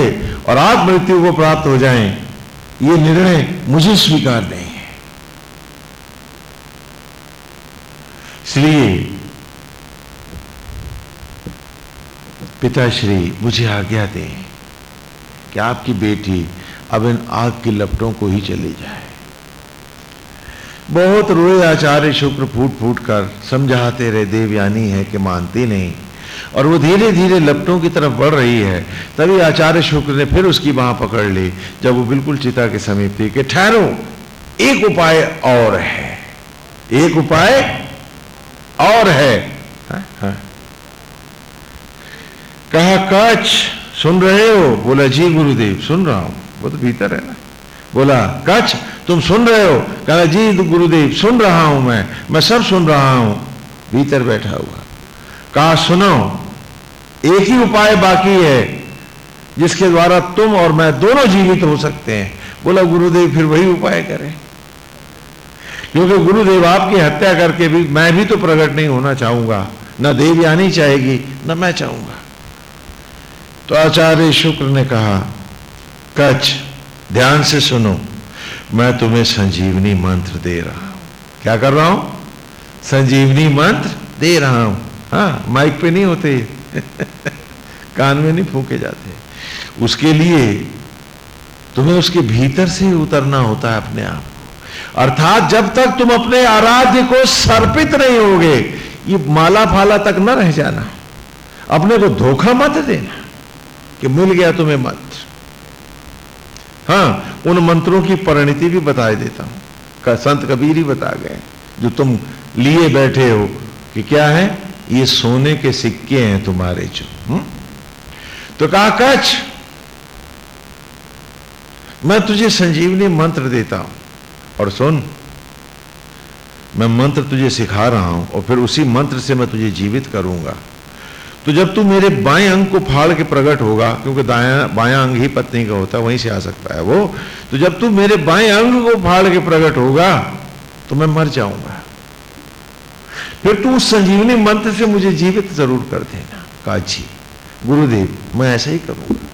और आप मृत्यु को प्राप्त हो जाएँ, ये निर्णय मुझे स्वीकार नहीं है। इसलिए पिताश्री, मुझे आज्ञा दें कि आपकी बेटी अब इन आग की लपटों को ही चली जाए। बहुत रोए आचार्य शुक्र फूट फूट कर समझाते रहे, देवयानी है कि मानती नहीं और वो धीरे धीरे लपटों की तरफ़ बढ़ रही है। तभी आचार्य शुक्र ने फिर उसकी बाह पकड़ ली, जब वो बिल्कुल चिता के समीप थी कि, ठहरो, एक उपाय और है, एक उपाय और है। हा? हा? कहा, कच, सुन रहे हो? बोला, जी गुरुदेव, सुन रहा हूँ, वो तो भीतर है ना। बोला, कच, तुम सुन रहे हो? कहा, जी गुरुदेव, सुन रहा हूँ मैं मैं सब सुन रहा हूँ। भीतर बैठा हुआ। कहा सुनो एक ही उपाय बाकी है, जिसके द्वारा तुम और मैं दोनों जीवित हो सकते हैं। बोला, गुरुदेव, फिर वही उपाय करें। क्योंकि गुरुदेव आपकी हत्या करके भी मैं भी तो प्रकट नहीं होना चाहूँगा। न देवयानी चाहेगी, न मैं चाहूँगा। तो आचार्य शुक्र ने कहा, कच्छ, ध्यान से सुनो, मैं तुम्हें संजीवनी मंत्र दे रहा हूँ। क्या कर रहा हूँ? संजीवनी मंत्र दे रहा हूँ। हाँ माइक पे नहीं होते कान में नहीं फूके जाते। उसके लिए तुम्हें उसके भीतर से उतरना होता है अपने आप को। अर्थात जब तक तुम अपने आराध्य को सर्पित नहीं होगे, ये माला फाला तक न रह जाना। अपने को धोखा मत देना कि मिल गया तुम्हें मंत्र। हाँ उन मंत्रों की परिणति भी बता देता हूँ। संत कबीर ही बता गए जो तुम लिए बैठे हो कि क्या है? ये सोने के सिक्के हैं तुम्हारे जो? हम्म? तो कहा, कच्छ, मैं तुझे संजीवनी मंत्र देता हूँ और सुन, मैं मंत्र तुझे सिखा रहा हूँ और फिर उसी मंत्र से मैं तुझे जीवित करूँगा तो जब तू मेरे बाएँ अंग को फाड़ के प्रकट होगा, क्योंकि दाया, बाया अंग ही पत्नी का होता है, वहीं से आ सकता है वो तो जब तू मेरे बाएँ अंग को फाड़ के प्रकट होगा तो मैं मर जाऊँगा फिर तू उस संजीवनी मंत्र से मुझे जीवित ज़रूर कर देना। काजी गुरुदेव, मैं ऐसा ही करूँगा।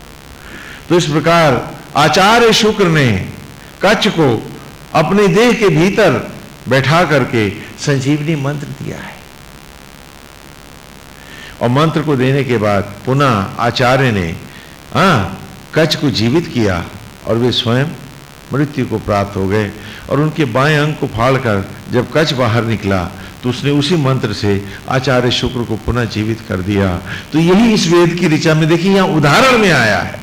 तो इस प्रकार आचार्य शुक्र ने कच्छ को अपने देह के भीतर बैठा करके संजीवनी मंत्र दिया है। और मंत्र को देने के बाद पुनः आचार्य ने हाँ कच्छ को जीवित किया और वे स्वयं मृत्यु को प्राप्त हो गए और उनके बाएँ अंग को फाड़कर जब कच्छ बाहर निकला तो उसने उसी मंत्र से आचार्य शुक्र को पुनः जीवित कर दिया। तो यही इस वेद की ऋचा में देखिए, यहाँ उदाहरण में आया है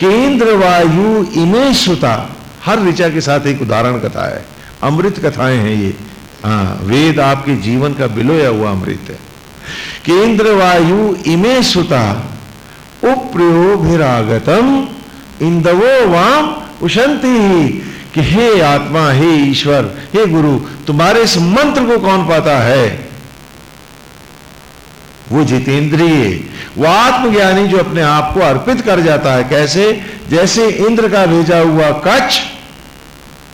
कि इंद्र वायु इमे सुता, हर ऋचा के साथ एक उदाहरण कथा है। अमृत कथाएँ हैं ये। हाँ वेद आपके जीवन का बिलोया हुआ अमृत है। केंद्र वायु इमे सुता उप्रयोभिरागतम इंदवो वाम उशंति। कि हे आत्मा, हे ईश्वर, हे गुरु, तुम्हारे इस मंत्र को कौन पाता है? वो जितेंद्रिय, वो आत्मज्ञानी जो अपने आप को अर्पित कर जाता है। कैसे? जैसे इंद्र का भेजा हुआ कच्छ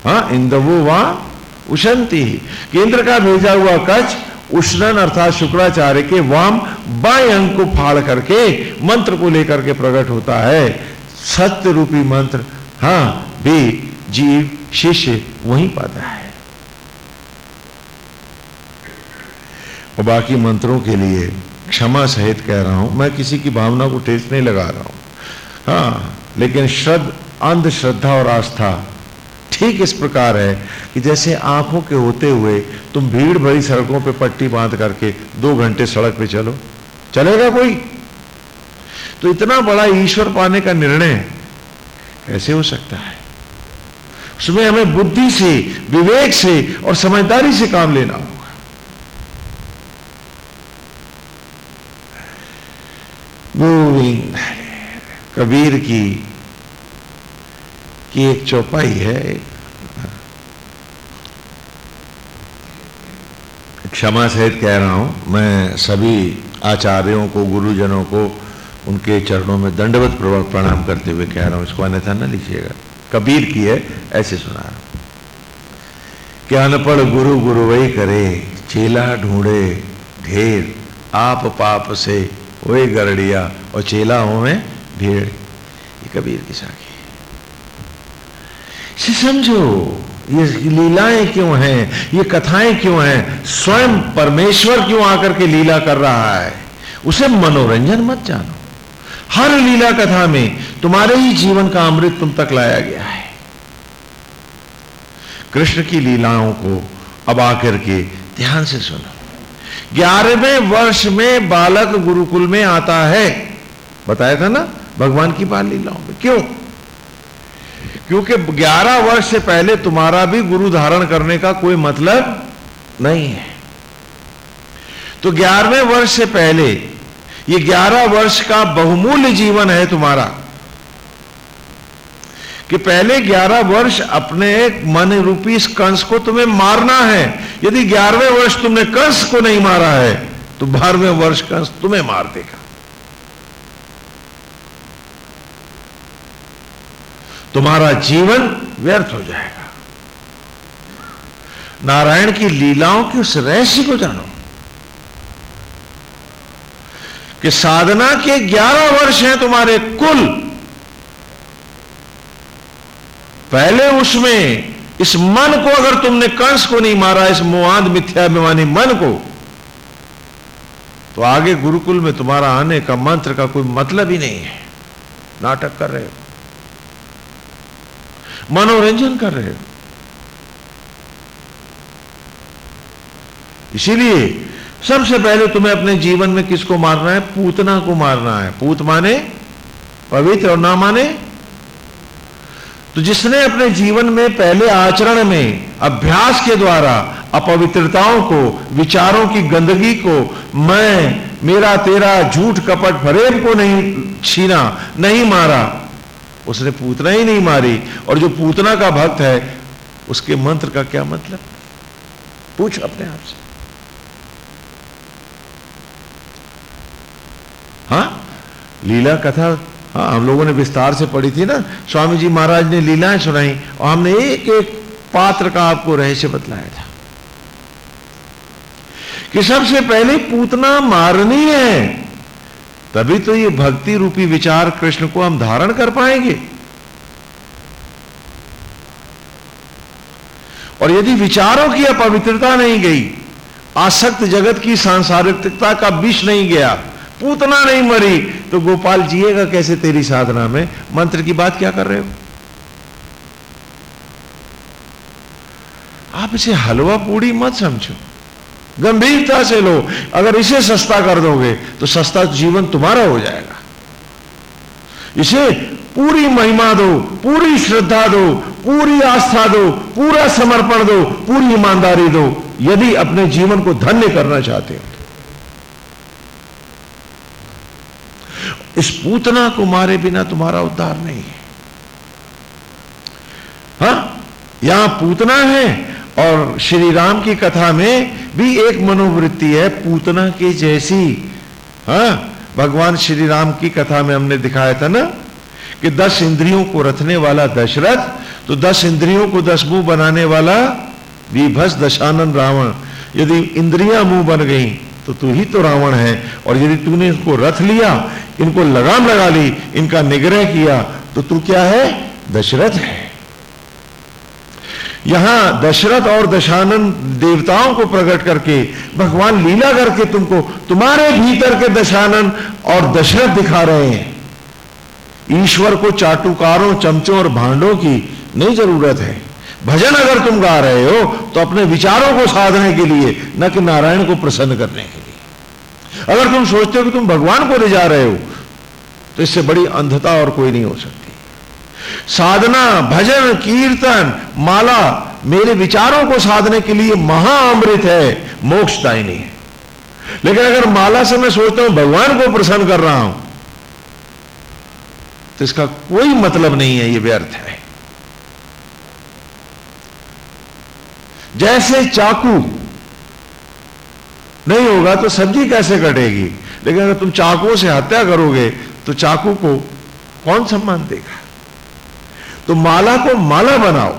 हाँ इंदवो वहाँ उशंति इंद्र का भेजा हुआ कच्छ, उष्णन अर्थात शुक्राचार्य के वाम बाय अंग को फाड़ करके मंत्र को लेकर के प्रकट होता है। सत्य रूपी मंत्र हाँ भी जीव शिष्य वहीं पाता है। और बाकी मंत्रों के लिए क्षमा सहित कह रहा हूँ, मैं किसी की भावना को ठेस नहीं लगा रहा हूँ। हाँ लेकिन श्रद्ध, अंधश्रद्धा और आस्था, ठीक इस प्रकार है कि जैसे आँखों के होते हुए तुम भीड़ भरी सड़कों पे पट्टी बाँध करके दो घंटे सड़क पे चलो, चलेगा कोई? तो इतना बड़ा ईश्वर पाने का निर्णय कैसे हो सकता है? उसमें हमें बुद्धि से, विवेक से और समझदारी से काम लेना होगा। गोविंद कबीर की की एक चौपाई है। क्षमा सहित कह रहा हूँ, मैं सभी आचार्यों को, गुरुजनों को उनके चरणों में दंडवत प्रणाम करते हुए कह रहा हूँ। इसको अन्यथा न लीजिएगा कबीर की है, ऐसे सुना। क्या अनपढ़ गुरु गुरु वही करे, चेला ढूंढे, ढेर, आप पाप से वही गरड़िया, और चेला हो में भीड़। ये कबीर की साखी। इसे समझो, ये लीलाएँ क्यों हैं, ये कथाएँ क्यों हैं? स्वयं परमेश्वर क्यों आकर के लीला कर रहा है? उसे मनोरंजन मत जानो। हर लीला कथा में तुम्हारे ही जीवन का अमृत तुम तक लाया गया है। कृष्ण की लीलाओं को अब आकर के ध्यान से सुनो। ग्यारहवें वर्ष में बालक गुरुकुल में आता है। बताया था ना? भगवान की बाल लीलाओं में। क्यों? क्योंकि 11 वर्ष से पहले तुम्हारा भी गुरु धारण करने का कोई मतलब नहीं है। तो ग्यारहवें वर्ष से पहले ये 11 वर्ष का बहुमूल्य जीवन है तुम्हारा। कि पहले 11 वर्ष अपने मन रूपी इस कंस को तुम्हें मारना है। यदि ग्यारहवें वर्ष तुमने कंस को नहीं मारा है तो बारहवें वर्ष कंस तुम्हें मार देगा। तुम्हारा जीवन व्यर्थ हो जाएगा। नारायण की लीलाओं की उस रहस्य को जानो। कि साधना के ग्यारह वर्ष हैं तुम्हारे कुल। पहले उसमें इस मन को अगर तुमने कंस को नहीं मारा, इस मोहांध मिथ्याभिमानी मन को तो आगे गुरुकुल में तुम्हारा आने का मंत्र का कोई मतलब ही नहीं है। नाटक कर रहे हो। मनोरंजन कर रहे हो। इसीलिए सबसे पहले तुम्हें अपने जीवन में किसको मारना है? पूतना को मारना है। पूत माने, पवित्र और ना माने। तो जिसने अपने जीवन में पहले आचरण में, अभ्यास के द्वारा अपवित्रताओं को, विचारों की गंदगी को, मैं, मेरा, तेरा, झूठ, कपट प्रेम को नहीं छीना, नहीं मारा, उसने पूतना ही नहीं मारी। और जो पूतना का भक्त है, उसके मंत्र का क्या मतलब? पूछ अपने आप से हाँ लीला कथा हाँ हम लोगों ने विस्तार से पढ़ी थी ना। स्वामी जी महाराज ने लीलाएँ सुनाई और हमने एक एक पात्र का आपको रहस्य बतलाया था। कि सबसे पहले पूतना मारनी है, तभी तो ये भक्ति रूपी विचार कृष्ण को हम धारण कर पाएँगे। और यदि विचारों की अपवित्रता नहीं गई, आसक्त जगत की सांसारिकता का विष नहीं गया पूतना नहीं मरी। तो गोपाल, जिएगा कैसे तेरी साधना में? मंत्र की बात क्या कर रहे हो? आप इसे हलवा पूड़ी मत समझो। गंभीरता से लो। अगर इसे सस्ता कर दोगे तो सस्ता जीवन तुम्हारा हो जाएगा। इसे पूरी महिमा दो, पूरी श्रद्धा दो, पूरी आस्था दो, पूरा समर्पण दो, पूरी ईमानदारी दो, यदि अपने जीवन को धन्य करना चाहते हो। इस पूतना को मारे बिना तुम्हारा उद्धार नहीं है हा? यहाँ पूतना है और श्री राम की कथा में भी एक मनोवृत्ति है, पूतना की जैसी हा? भगवान श्री राम की कथा में हमने दिखाया था ना कि दस इंद्रियों को रखने वाला दशरथ तो दस इंद्रियों को दस मुँह बनाने वाला विभस दशानन रावण यदि इंद्रियाँ मुँह बन गई तो तू ही तो रावण है। और यदि तूने इनको रथ लिया, इनको लगाम लगा ली, इनका निग्रह किया तो तू क्या है? दशरथ है। यहाँ दशरथ और दशानन देवताओं को प्रकट करके भगवान लीला करके तुमको, तुम्हारे भीतर के दशानन और दशरथ दिखा रहे हैं। ईश्वर को चाटुकारों, चमचों और भांडों की नहीं ज़रूरत है। भजन अगर तुम गा रहे हो तो अपने विचारों को साधने के लिए न कि नारायण को प्रसन्न करने के अगर तुम सोचते हो कि तुम भगवान को ले जा रहे हो तो इससे बड़ी अंधता और कोई नहीं हो सकती। साधना, भजन, कीर्तन, माला, मेरे विचारों को साधने के लिए महाअमृत है मोक्षदायिनी है। लेकिन अगर माला से मैं सोचता हूँ, भगवान को प्रसन्न कर रहा हूँ तो इसका कोई मतलब नहीं है, ये व्यर्थ है। जैसे चाकू नहीं होगा तो सब्ज़ी कैसे कटेगी? लेकिन अगर तुम चाकुओं से हत्या करोगे तो चाकू को कौन सम्मान देगा? तो माला को माला बनाओ।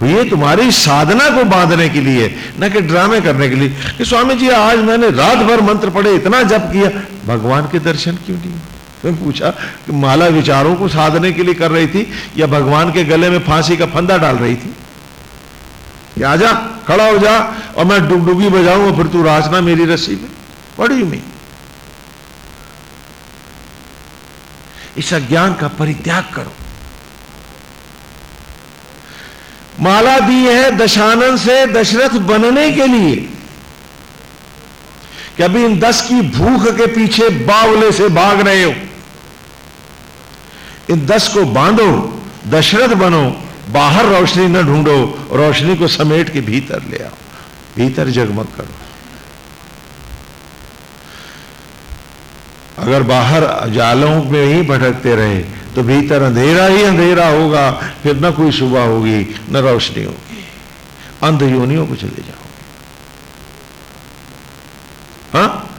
ये तुम्हारी साधना को बांधने के लिए, न कि ड्रामे करने के लिए कि स्वामी जी, आज मैंने रात भर मंत्र पढ़े, इतना जप किया, भगवान के दर्शन क्यों नहीं मैं पूछा कि माला विचारों को साधने के लिए कर रही थी, या भगवान के गले में फांसी का फंदा डाल रही थी? आजा खड़ा हो जा और मैं डुगडुगी बजाऊँगा, फिर तू राजना मेरी रस्सी में पड़ी में इस अज्ञान का परित्याग करो। माला दी है दशानन से दशरथ बनने के लिए कि अभी इन दस की भूख के पीछे बावले से भाग रहे हो। इन दस को बांधो, दशरथ बनो बाहर रोशनी न ढूंढो, रोशनी को समेट के भीतर ले आओ। भीतर जगमग करो। अगर बाहर जालों में ही भटकते रहे तो भीतर अंधेरा ही अंधेरा होगा। फिर न कोई सुबह होगी, न रोशनी होगी। अंध योनियों को चले जाओ। हाँ?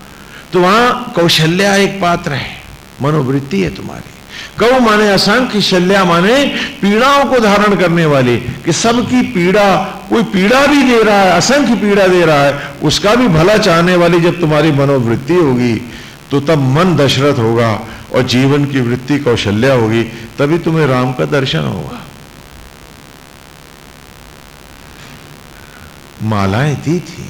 तो वहाँ कौशल्या एक पात्र है। मनोवृत्ति है तुम्हारी। गौ माने असंख्य शल्या माने पीड़ाओं को धारण करने वाली, कि सबकी पीड़ा, कोई पीड़ा भी दे रहा है, असंख्य पीड़ा दे रहा है, उसका भी भला चाहने वाली जब तुम्हारी मनोवृत्ति होगी तो तब मन दशरथ होगा और जीवन की वृत्ति कौशल्या होगी, तभी तुम्हें राम का दर्शन होगा। मालाएँ दी थी।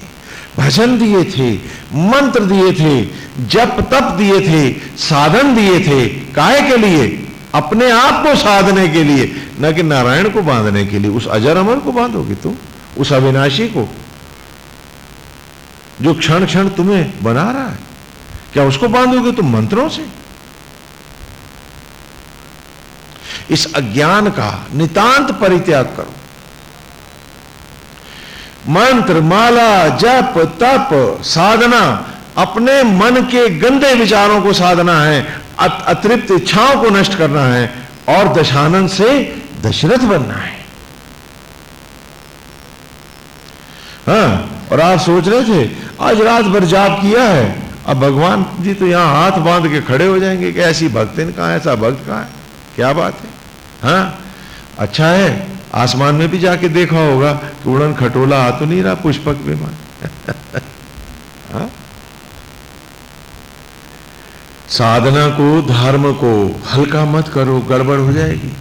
भजन दिए थे, मंत्र दिए थे, जप तप दिए थे, साधन दिए थे, काय के लिए? अपने आप को साधने के लिए। न कि नारायण को बांधने के लिए। उस अजर अमर को बांधोगे तुम? उस अविनाशी को? जो क्षण क्षण तुम्हें बना रहा है। क्या उसको बांधोगे तुम मंत्रों से? इस अज्ञान का नितांत परित्याग करो। मंत्र, माला, जप, तप, साधना अपने मन के गंदे विचारों को साधना है अतिरिक्त इच्छाओं को नष्ट करना है और दशानंद से दशरथ बनना है। हाँ और आप सोच रहे थे, आज रात भर जाप किया है, अब भगवान जी तो यहाँ हाथ बाँध के खड़े हो जाएँगे कि ऐसी भक्तिन कहा ऐसा भक्त कहा है? क्या बात है? हाँ अच्छा है आसमान में भी जाके देखा होगा कि उड़न खटोला आ तो नहीं रहा पुष्पक विमान। हाँ? साधना को, धर्म को हल्का मत करो, गड़बड़ हो जाएगी।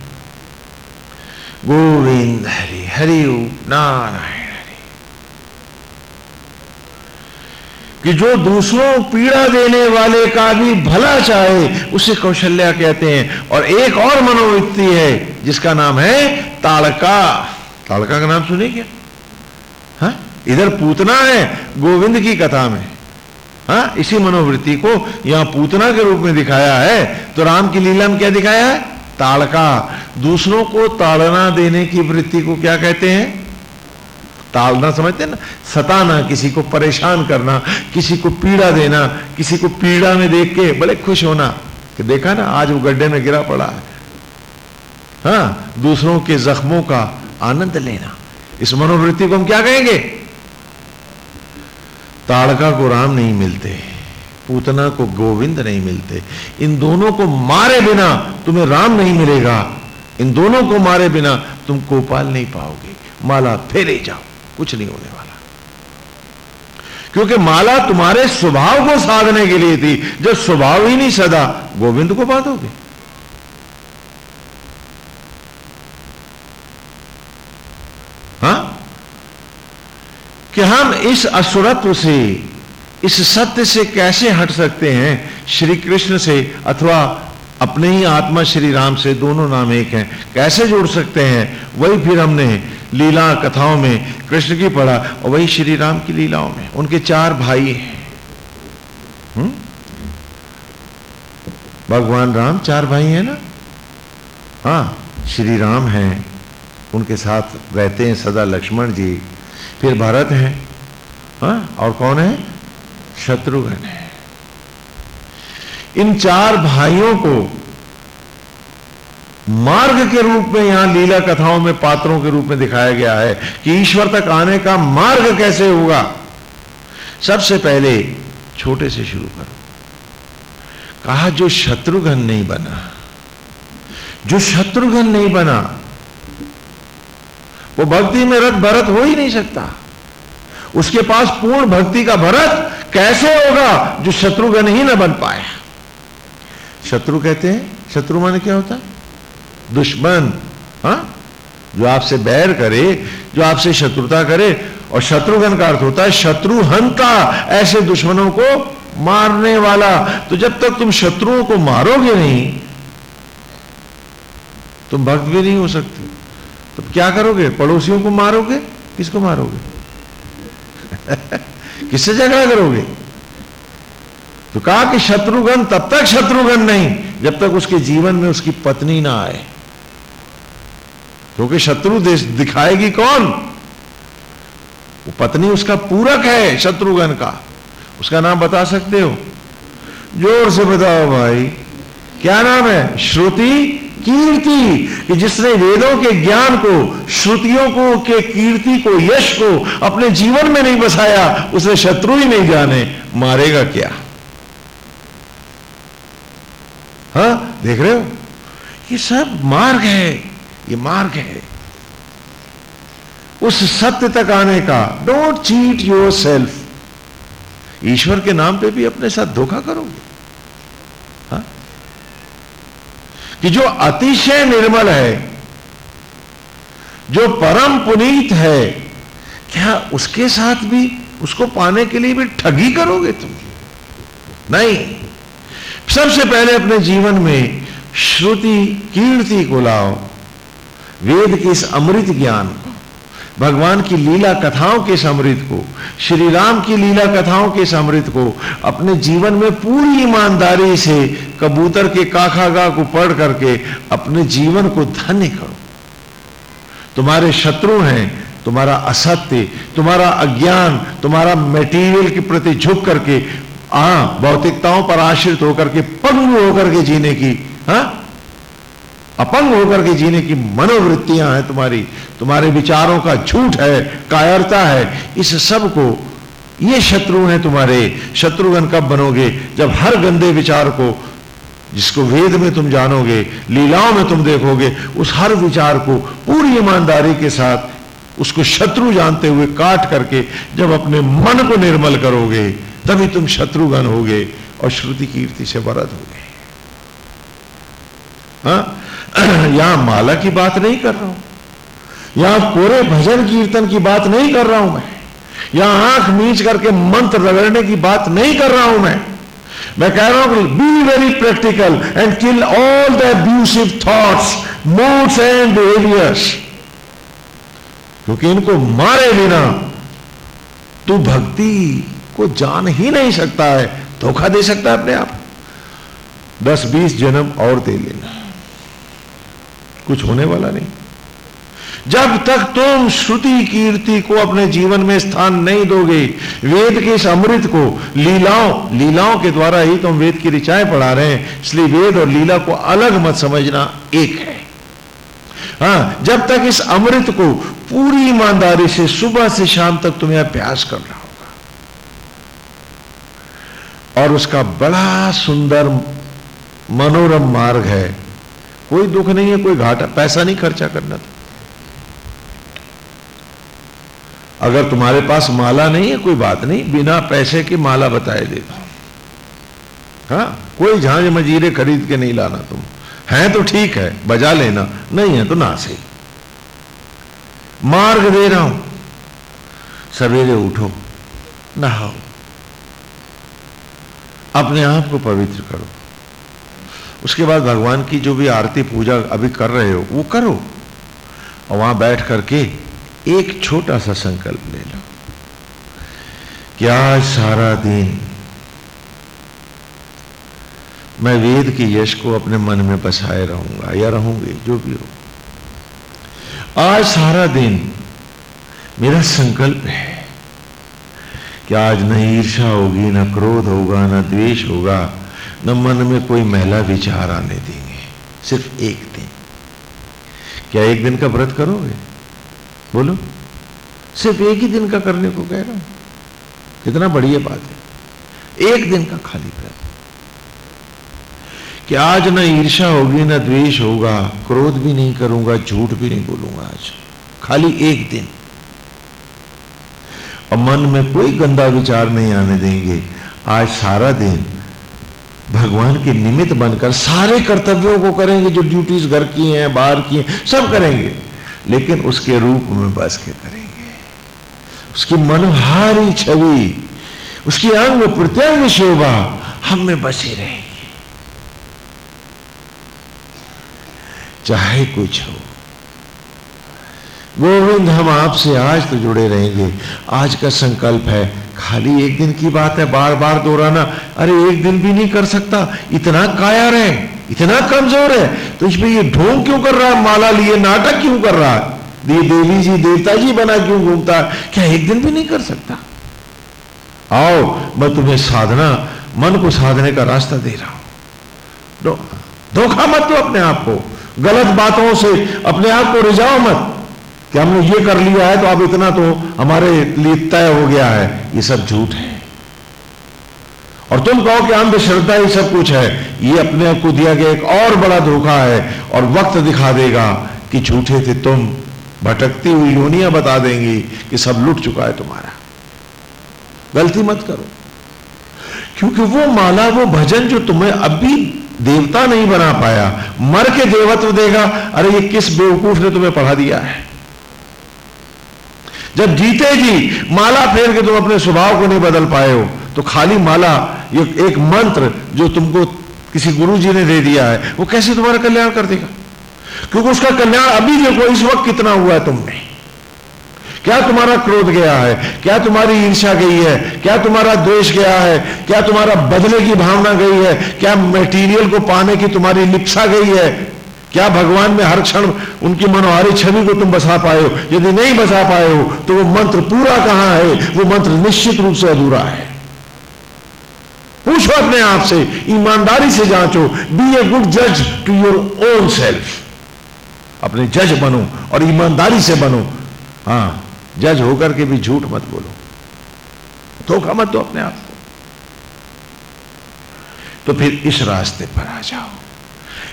गोविंद हरि हरिओ नारायण। कि जो दूसरों पीड़ा देने वाले का भी भला चाहे, उसे कौशल्या कहते हैं। और एक और मनोवृत्ति है, जिसका नाम है ताड़का। ताड़का का नाम सुने क्या? हा? इधर पूतना है, गोविंद की कथा में। हा? इसी मनोवृत्ति को यहाँ पूतना के रूप में दिखाया है। तो राम की लीला में क्या दिखाया है? ताड़का। दूसरों को ताड़ना देने की वृत्ति को क्या कहते हैं? टालना समझते ना? सताना, किसी को परेशान करना, किसी को पीड़ा देना, किसी को पीड़ा में देख के बड़े खुश होना। कि देखा ना, आज वो गड्ढे में गिरा पड़ा है। हाँ दूसरों के जख्मों का आनंद लेना। इस मनोवृत्ति को हम क्या कहेंगे? ताड़का को राम नहीं मिलते, पूतना को गोविंद नहीं मिलते। इन दोनों को मारे बिना तुम्हें राम नहीं मिलेगा। इन दोनों को मारे बिना तुम गोपाल नहीं पाओगे। माला फेरे जाओ। कुछ नहीं होने वाला। क्योंकि माला तुम्हारे स्वभाव को साधने के लिए थी। जब स्वभाव ही नहीं सदा, गोविंद को बांधोगे। हा? कि हम इस असुरत्व से, इस सत्य से कैसे हट सकते हैं? श्री कृष्ण से अथवा अपने ही आत्मा श्री राम से दोनों नाम एक हैं। कैसे जोड़ सकते हैं? वही फिर हमने लीला कथाओं में कृष्ण की पढ़ा और वही श्री राम की लीलाओं में। उनके चार भाई हैं? भगवान राम चार भाई हैं ना? हाँ श्री राम हैं। उनके साथ रहते हैं सदा लक्ष्मण जी। फिर भरत हैं। हाँ और कौन है? शत्रुघ्न है। इन चार भाइयों को मार्ग के रूप में, यहाँ लीला कथाओं में, पात्रों के रूप में दिखाया गया है कि ईश्वर तक आने का मार्ग कैसे होगा। सबसे पहले छोटे से शुरू करो। कहा, जो शत्रुघ्न नहीं बना, जो शत्रुघ्न नहीं बना, वो भक्ति में रथ भरत हो ही नहीं सकता। उसके पास पूर्ण भक्ति का भरत कैसे होगा, जो शत्रुघ्न ही ना बन पाए? शत्रु कहते हैं? शत्रु माने क्या होता? है दुश्मन, हा? जो आपसे बैर करे, जो आपसे शत्रुता करे, और शत्रुघ्न का अर्थ होता है शत्रु हंता ऐसे दुश्मनों को मारने वाला। तो जब तक तुम शत्रुओं को मारोगे नहीं, तुम भक्त भी नहीं हो सकते। तो क्या करोगे? पड़ोसियों को मारोगे? किसको मारोगे? किससे झगड़ा करोगे? तो कहा कि शत्रुघ्न तब तक शत्रुघ्न नहीं, जब तक उसके जीवन में उसकी पत्नी ना आए। क्योंकि शत्रु दिखाएगी कौन? वो पत्नी उसका पूरक है, शत्रुघ्न का। उसका नाम बता सकते हो? ज़ोर से बताओ भाई। क्या नाम है? श्रुति कीर्ति। कि जिसने वेदों के ज्ञान को, श्रुतियों को, के कीर्ति को, यश को अपने जीवन में नहीं बसाया उसने शत्रु ही नहीं जाने। मारेगा क्या? हाँ देख रहे हो? ये सब मार्ग है, ये मार्ग है। उस सत्य तक आने का डोंट चीट योर सेल्फ ईश्वर के नाम पे भी अपने साथ धोखा करोगे। हा? कि जो अतिशय निर्मल है, जो परम पुनीत है, क्या उसके साथ भी, उसको पाने के लिए भी ठगी करोगे तुम? नहीं। सबसे पहले अपने जीवन में श्रुति, कीर्ति को लाओ। वेद के इस अमृत ज्ञान को भगवान की लीला कथाओं के इस अमृत को, श्री राम की लीला कथाओं के इस अमृत को अपने जीवन में पूरी ईमानदारी से कबूतर के काखागा को पढ़ करके अपने जीवन को धन्य करो। तुम्हारे शत्रु हैं, तुम्हारा असत्य, तुम्हारा अज्ञान, तुम्हारा मेटीरियल के प्रति झुक करके आ भौतिकताओं पर आश्रित होकर के पंग होकर के जीने की, हा? अपंग होकर के जीने की मनोवृत्तियाँ हैं तुम्हारी। तुम्हारे विचारों का झूठ है, कायरता है, इस सबको, ये शत्रु हैं तुम्हारे। शत्रुघ्न कब बनोगे? जब हर गंदे विचार को, जिसको वेद में तुम जानोगे, लीलाओं में तुम देखोगे, उस हर विचार को पूरी ईमानदारी के साथ, उसको शत्रु जानते हुए काट करके, जब अपने मन को निर्मल करोगे तभी तुम शत्रुघ्न होगे और श्रुति कीर्ति से वरद हो? गए यहाँ माला की बात नहीं कर रहा हूँ। यहाँ कोरे भजन कीर्तन की बात नहीं कर रहा हूँ मैं। यहाँ आँख मीच करके मंत्र रगड़ने की बात नहीं कर रहा हूँ मैं। मैं कह रहा हूँ be very practical and kill all the abusive thoughts moods and behaviours क्योंकि इनको मारे बिना तू भक्ति को जान ही नहीं सकता है, धोखा दे सकता है अपने आप। दस बीस जन्म और दे लेना। कुछ होने वाला नहीं। जब तक तुम श्रुति कीर्ति को अपने जीवन में स्थान नहीं दोगे, वेद के इस अमृत को, लीलाओं लीलाओं के द्वारा ही तुम वेद की ऋचाएँ पढ़ा रहे हैं। इसलिए वेद और लीला को अलग मत समझना, एक है। हाँ जब तक इस अमृत को पूरी ईमानदारी से सुबह से शाम तक तुम्हें अभ्यास करना और उसका बड़ा सुंदर मनोरम मार्ग है। कोई दुख नहीं है, कोई घाटा, पैसा नहीं खर्चा करना था। अगर तुम्हारे पास माला नहीं है, कोई बात नहीं, बिना पैसे की माला बताए देता हाँ कोई झांझ मजीरे खरीद के नहीं लाना तुम। है तो ठीक है, बजा लेना, नहीं है तो ना सही मार्ग दे रहा हूँ। सवेरे उठो, नहाओ। अपने आप को पवित्र करो। उसके बाद भगवान की जो भी आरती पूजा अभी कर रहे हो, वो करो। और वहाँ बैठ करके एक छोटा सा संकल्प ले लो कि आज सारा दिन मैं वेद के यश को अपने मन में बसाए रहूँगा, या रहूँगी, जो भी हो। आज सारा दिन मेरा संकल्प है। कि आज न ईर्षा होगी, न क्रोध होगा, न द्वेष होगा, न मन में कोई महिला विचार आने देंगे। सिर्फ़ एक दिन। क्या एक दिन का व्रत करोगे? बोलो। सिर्फ़ एक ही दिन का करने को कह रहा हूँ। कितना बढ़िया बात है। एक दिन का खाली व्रत। कि आज न ईर्षा होगी, न द्वेष होगा, क्रोध भी नहीं करूँगा, झूठ भी नहीं बोलूँगा आज। खाली एक दिन। और मन में कोई गंदा विचार नहीं आने देंगे। आज सारा दिन भगवान के निमित्त बनकर सारे कर्तव्यों को करेंगे, जो ड्यूटीज़ घर की हैं, बाहर की हैं, सब करेंगे। लेकिन उसके रूप में बस के करेंगे। उसकी मनोहारी छवि, उसकी अंग प्रत्यंग शोभा हम में बसी रहेगी। चाहे कुछ हो गोविंद, हम आपसे आज तो जुड़े रहेंगे। आज का संकल्प है, खाली एक दिन की बात है बार बार दोहराना। अरे, एक दिन भी नहीं कर सकता। इतना कायर है इतना कमज़ोर है। तो इसमें ये ढोंग क्यों कर रहा है? माला लिए नाटक क्यों कर रहा है? देवी जी देवता जी बना क्यों घूमता? है क्या एक दिन भी नहीं कर सकता? आओ, मैं तुम्हें साधना, मन को साधने का रास्ता दे रहा हूँ। धोखा मत दो अपने आप को। गलत बातों से अपने आप को रिझाओ मत। कि हमने ये कर लिया है तो अब इतना तो हमारे लिए तय हो गया है। ये सब झूठ है। और तुम कहो कि अंधश्रद्धा ही सब कुछ है। ये अपने आप को दिया गया एक और बड़ा धोखा है, और वक्त दिखा देगा कि झूठे थे तुम। भटकती हुई योनियाँ बता देंगी कि सब लुट चुका है तुम्हारा। गलती मत करो। क्योंकि वो माला, वो भजन जो तुम्हें अभी देवता नहीं बना पाया, मर के देवत्व देगा। अरे, ये किस बेवकूफ़ ने तुम्हें पढ़ा दिया है? जब जीते जी, माला फेर के तुम अपने स्वभाव को नहीं बदल पाए हो तो खाली माला, ये एक मंत्र जो तुमको किसी गुरु जी ने दे दिया है, वो कैसे तुम्हारा कल्याण कर देगा? क्योंकि उसका कल्याण अभी देखो, इस वक्त कितना हुआ है तुमने। क्या तुम्हारा क्रोध गया है? क्या तुम्हारी ईर्षा गई है? क्या तुम्हारा द्वेष गया है? क्या तुम्हारा बदले की भावना गई है? क्या मटेरियल को पाने की तुम्हारी लिप्सा गई है? क्या भगवान में हर क्षण उनकी मनोहारी छवि को तुम बसा पाए हो? यदि नहीं बसा पाए हो तो वो मंत्र पूरा कहाँ है? वो मंत्र निश्चित रूप से अधूरा है। पूछो अपने आप से, ईमानदारी से जांचो। बी ए गुड जज टू योर ओन सेल्फ अपने जज बनो और ईमानदारी से बनो। हाँ, जज होकर के भी झूठ मत बोलो। धोखा मत दो अपने आप को। तो फिर इस रास्ते पर आ जाओ।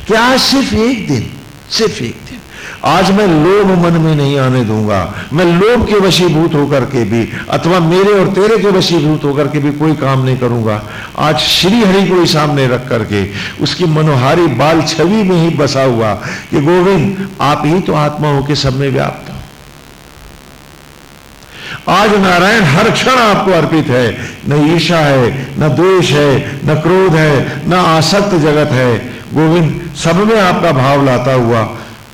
क्या सिर्फ़ एक दिन? सिर्फ़ एक दिन। आज मैं लोभ मन में नहीं आने दूँगा। मैं लोभ के वशीभूत होकर के भी, अथवा मेरे और तेरे के वशीभूत होकर के भी कोई काम नहीं करूँगा। आज श्री हरि को ही सामने रख करके, उसकी मनोहारी बाल छवि में ही बसा हुआ कि गोविंद, आप ही तो आत्मा हो के सब में व्याप्त आज नारायण हर क्षण आपको अर्पित है। न ईर्षा है, न द्वेष है, न क्रोध है, न आसक्त जगत है। गोविंद, सब में आपका भाव लाता हुआ,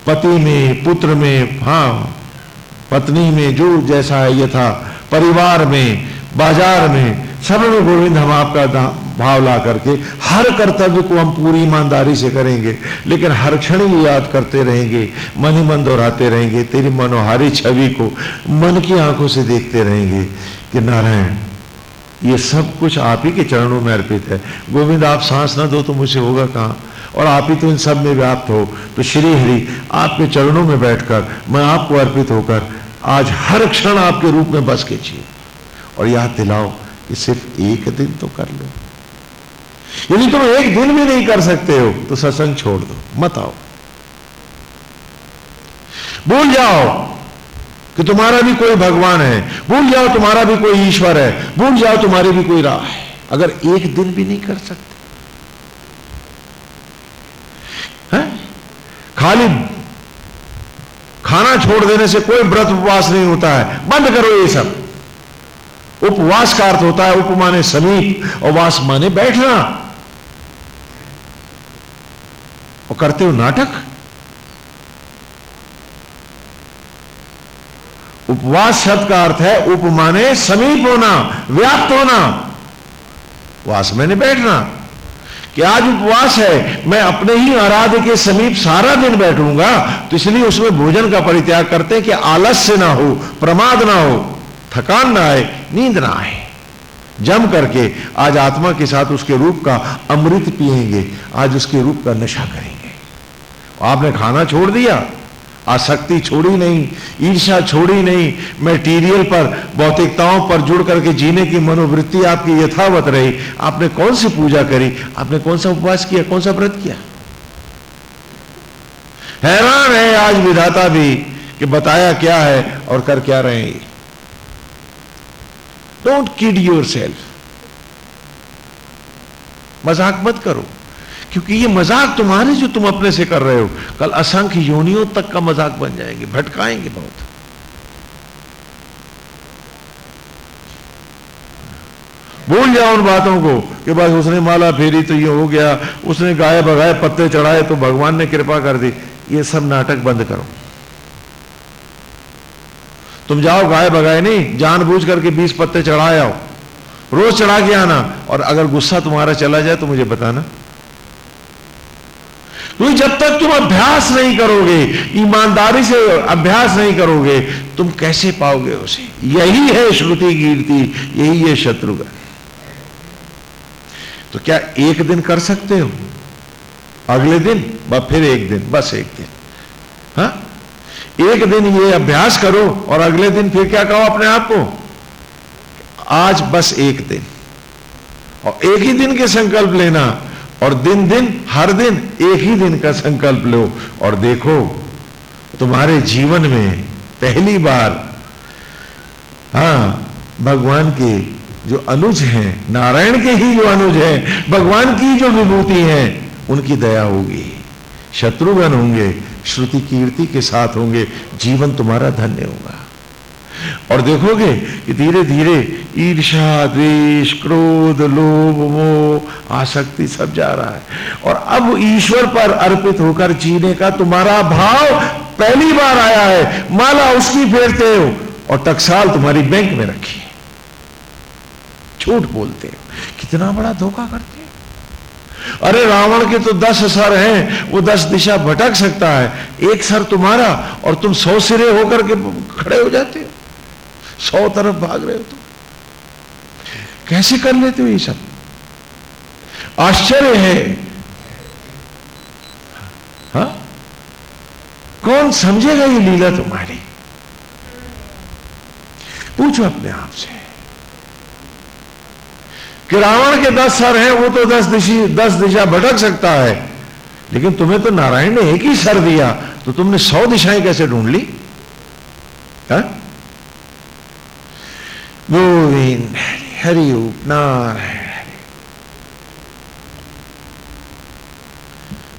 पति में, पुत्र में हाँ पत्नी में, जो जैसा है ये था, परिवार में, बाज़ार में, सब में गोविंद हम आपका भाव ला करके, हर कर्तव्य को हम पूरी ईमानदारी से करेंगे, लेकिन हर क्षण ही याद करते रहेंगे मन ही मन दोहराते रहेंगे, तेरी मनोहारी छवि को, मन की आँखों से देखते रहेंगे, कि नारायण, ये सब कुछ आप ही के चरणों में अर्पित है। गोविंद, आप सांस ना दो तो मुझे होगा कहाँ? और आप ही तो इन सब में व्याप्त हो। तो श्री हरि, आपके चरणों में बैठकर मैं आपको अर्पित होकर आज हर क्षण आपके रूप में बस के चाहिए और याद दिलाओ कि सिर्फ़ एक दिन तो कर लो। यदि तुम एक दिन भी नहीं कर सकते हो तो सत्संग छोड़ दो, मत आओ। भूल जाओ कि तुम्हारा भी कोई भगवान है। भूल जाओ तुम्हारा भी कोई ईश्वर है। भूल जाओ तुम्हारी भी कोई राह है। अगर एक दिन भी नहीं कर सकते है? खाली खाना छोड़ देने से कोई व्रत उपवास नहीं होता है। बंद करो ये सब। उपवास का अर्थ होता है उप माने समीप और वास माने बैठना। और करते हो नाटक? उपवास शब्द का अर्थ है उपमाने समीप होना, व्याप्त होना। वास मैंने बैठना कि आज उपवास है, मैं अपने ही आराध्य के समीप सारा दिन बैठूँगा तो इसलिए उसमें भोजन का परित्याग करते हैं कि आलस्य ना हो, प्रमाद ना हो, थकान ना आए, नींद ना आए। जम करके आज आत्मा के साथ उसके रूप का अमृत पिएँगे आज उसके रूप का नशा करेंगे। आपने खाना छोड़ दिया आसक्ति छोड़ी नहीं ईर्षा छोड़ी नहीं। मेटीरियल पर, भौतिकताओं पर जुड़ करके जीने की मनोवृत्ति आपकी यथावत रही। आपने कौन सी पूजा करी? आपने कौन सा उपवास किया? कौन सा व्रत किया? हैरान है आज विधाता भी कि बताया क्या है और कर क्या रहे हैं डोंट किड योर सेल्फ मज़ाक मत करो। क्योंकि ये मज़ाक तुम्हारे जो तुम अपने से कर रहे हो। कल असंख्य योनियों तक का मज़ाक बन जाएँगे, भटकाएँगे बहुत। भूल जाओ उन बातों को कि बस उसने माला फेरी तो ये हो गया, उसने गाय बगाए पत्ते चढ़ाए तो भगवान ने कृपा कर दी। ये सब नाटक बंद करो। तुम जाओ गाय बगाए नहीं, जानबूझ करके बीस पत्ते चढ़ाए आओ। रोज चढ़ा के आना, और अगर गुस्सा तुम्हारा चला जाए तो मुझे बताना। क्योंकि जब तक तुम अभ्यास नहीं करोगे, ईमानदारी से अभ्यास नहीं करोगे, तुम कैसे पाओगे उसे? यही है श्रुति कीर्ति, यही है शत्रुघ्न। तो क्या एक दिन कर सकते हो? अगले दिन? ब फिर एक दिन, बस एक दिन। हा? एक दिन ये अभ्यास करो और अगले दिन फिर क्या कहो अपने आप को? आज बस एक दिन। और एक ही दिन के संकल्प लेना और दिन दिन, हर दिन, एक ही दिन का संकल्प लो। और देखो, तुम्हारे जीवन में पहली बार हाँ भगवान के जो अनुज हैं, नारायण के ही जो अनुज हैं, भगवान की जो विभूति हैं, उनकी दया होगी। शत्रुघ्न होंगे, श्रुति कीर्ति के साथ होंगे, जीवन तुम्हारा धन्य होगा। और देखोगे कि धीरे धीरे ईर्षा द्वेष, क्रोध, लोभ, मोह, आसक्ति सब जा रहा है। और अब ईश्वर पर अर्पित होकर जीने का तुम्हारा भाव पहली बार आया है। माला उसकी फेरते हो और टकसाल तुम्हारी बैंक में रखी है। झूठ बोलते हो। कितना बड़ा धोखा करते हो। अरे रावण के तो दस सर हैं, वो दस दिशा भटक सकता है। एक सर तुम्हारा और तुम सौ सिरे होकर के खड़े हो जाते हो। सौ तरफ़ भाग रहे हो तुम। कैसे कर लेते हो ये सब? आश्चर्य है। हा? कौन समझेगा ये लीला तुम्हारी? पूछो अपने आप से। कि रावण के दस सर हैं, वो तो दस दिशी, दस दिशा भटक सकता है। लेकिन तुम्हें तो नारायण ने एक ही सर दिया तो तुमने सौ दिशाएँ कैसे ढूंढ ली? गोविंद हरि नारायण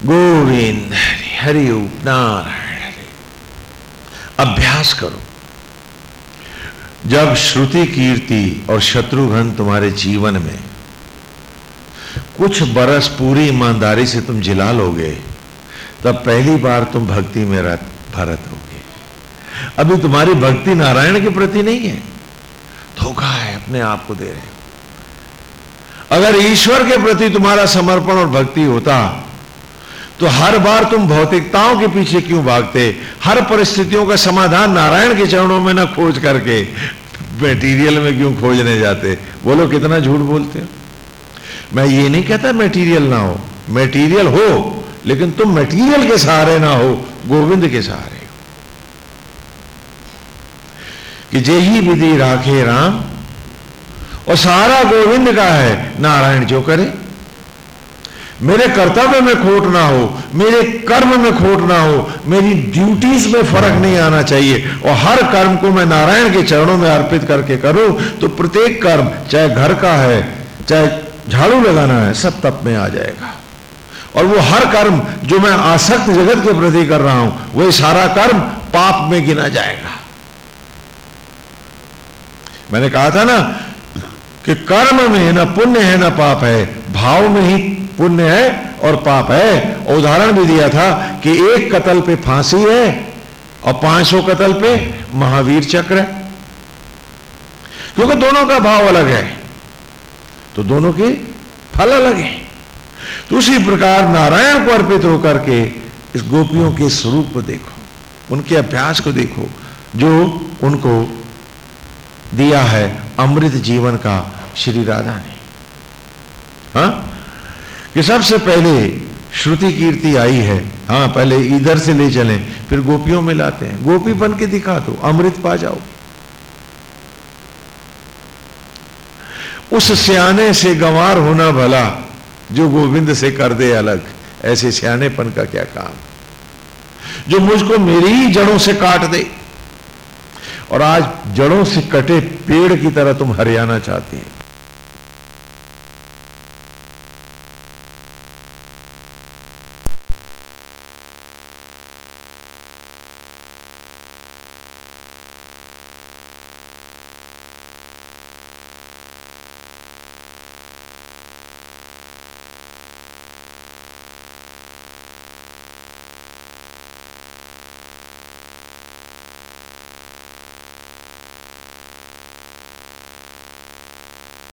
गोविंद हरि हरि नारायण अभ्यास करो जब श्रुति कीर्ति और शत्रुघ्न तुम्हारे जीवन में कुछ बरस पूरी ईमानदारी से तुम जिला लोगे तब पहली बार तुम भक्ति में भरत होगे अभी तुम्हारी भक्ति नारायण के प्रति नहीं है। अपने आप को दे रहे अगर ईश्वर के प्रति तुम्हारा समर्पण और भक्ति होता तो हर बार तुम भौतिकताओं के पीछे क्यों भागते? हर परिस्थितियों का समाधान नारायण के चरणों में ना खोज करके मेटीरियल में क्यों खोजने जाते? बोलो, कितना झूठ बोलते हो? मैं ये नहीं कहता मेटीरियल ना हो। मेटीरियल हो, लेकिन तुम मेटीरियल के सहारे ना हो, गोविंद के सहारे हो। कि जे ही विधि राखे राम और सारा गोविंद का है। नारायण जो करे। मेरे कर्तव्य में खोट ना हो, मेरे कर्म में खोट ना हो, मेरी ड्यूटीज़ में फ़र्क नहीं आना चाहिए। और हर कर्म को मैं नारायण के चरणों में अर्पित करके करूँ तो प्रत्येक कर्म, चाहे घर का है, चाहे झाड़ू लगाना है, सब तप में आ जाएगा। और वो हर कर्म जो मैं आसक्त जगत के प्रति कर रहा हूँ, वही सारा कर्म पाप में गिना जाएगा। मैंने कहा था ना कि कर्म में न पुण्य है, ना पाप है। भाव में ही पुण्य है और पाप है। उदाहरण भी दिया था कि एक कतल पे फांसी है और पाँच सौ कतल पे महावीर चक्र है। क्योंकि दोनों का भाव अलग है तो दोनों के फल अलग है। तो उसी प्रकार नारायण को अर्पित होकर के इस गोपियों के स्वरूप को देखो, उनके अभ्यास को देखो, जो उनको दिया है अमृत जीवन का श्री राधा ने। हा? कि सबसे पहले श्रुति कीर्ति आई है हाँ पहले इधर से ले चलें, फिर गोपियों में लाते हैं। गोपी बन के दिखा दो, अमृत पा जाओ। उस सियाने से गंवार होना भला, जो गोविंद से कर दे अलग, ऐसे सियानेपन का क्या काम? जो मुझको मेरी ही जड़ों से काट दे। और आज जड़ों से कटे पेड़ की तरह तुम हरियाणा चाहती है।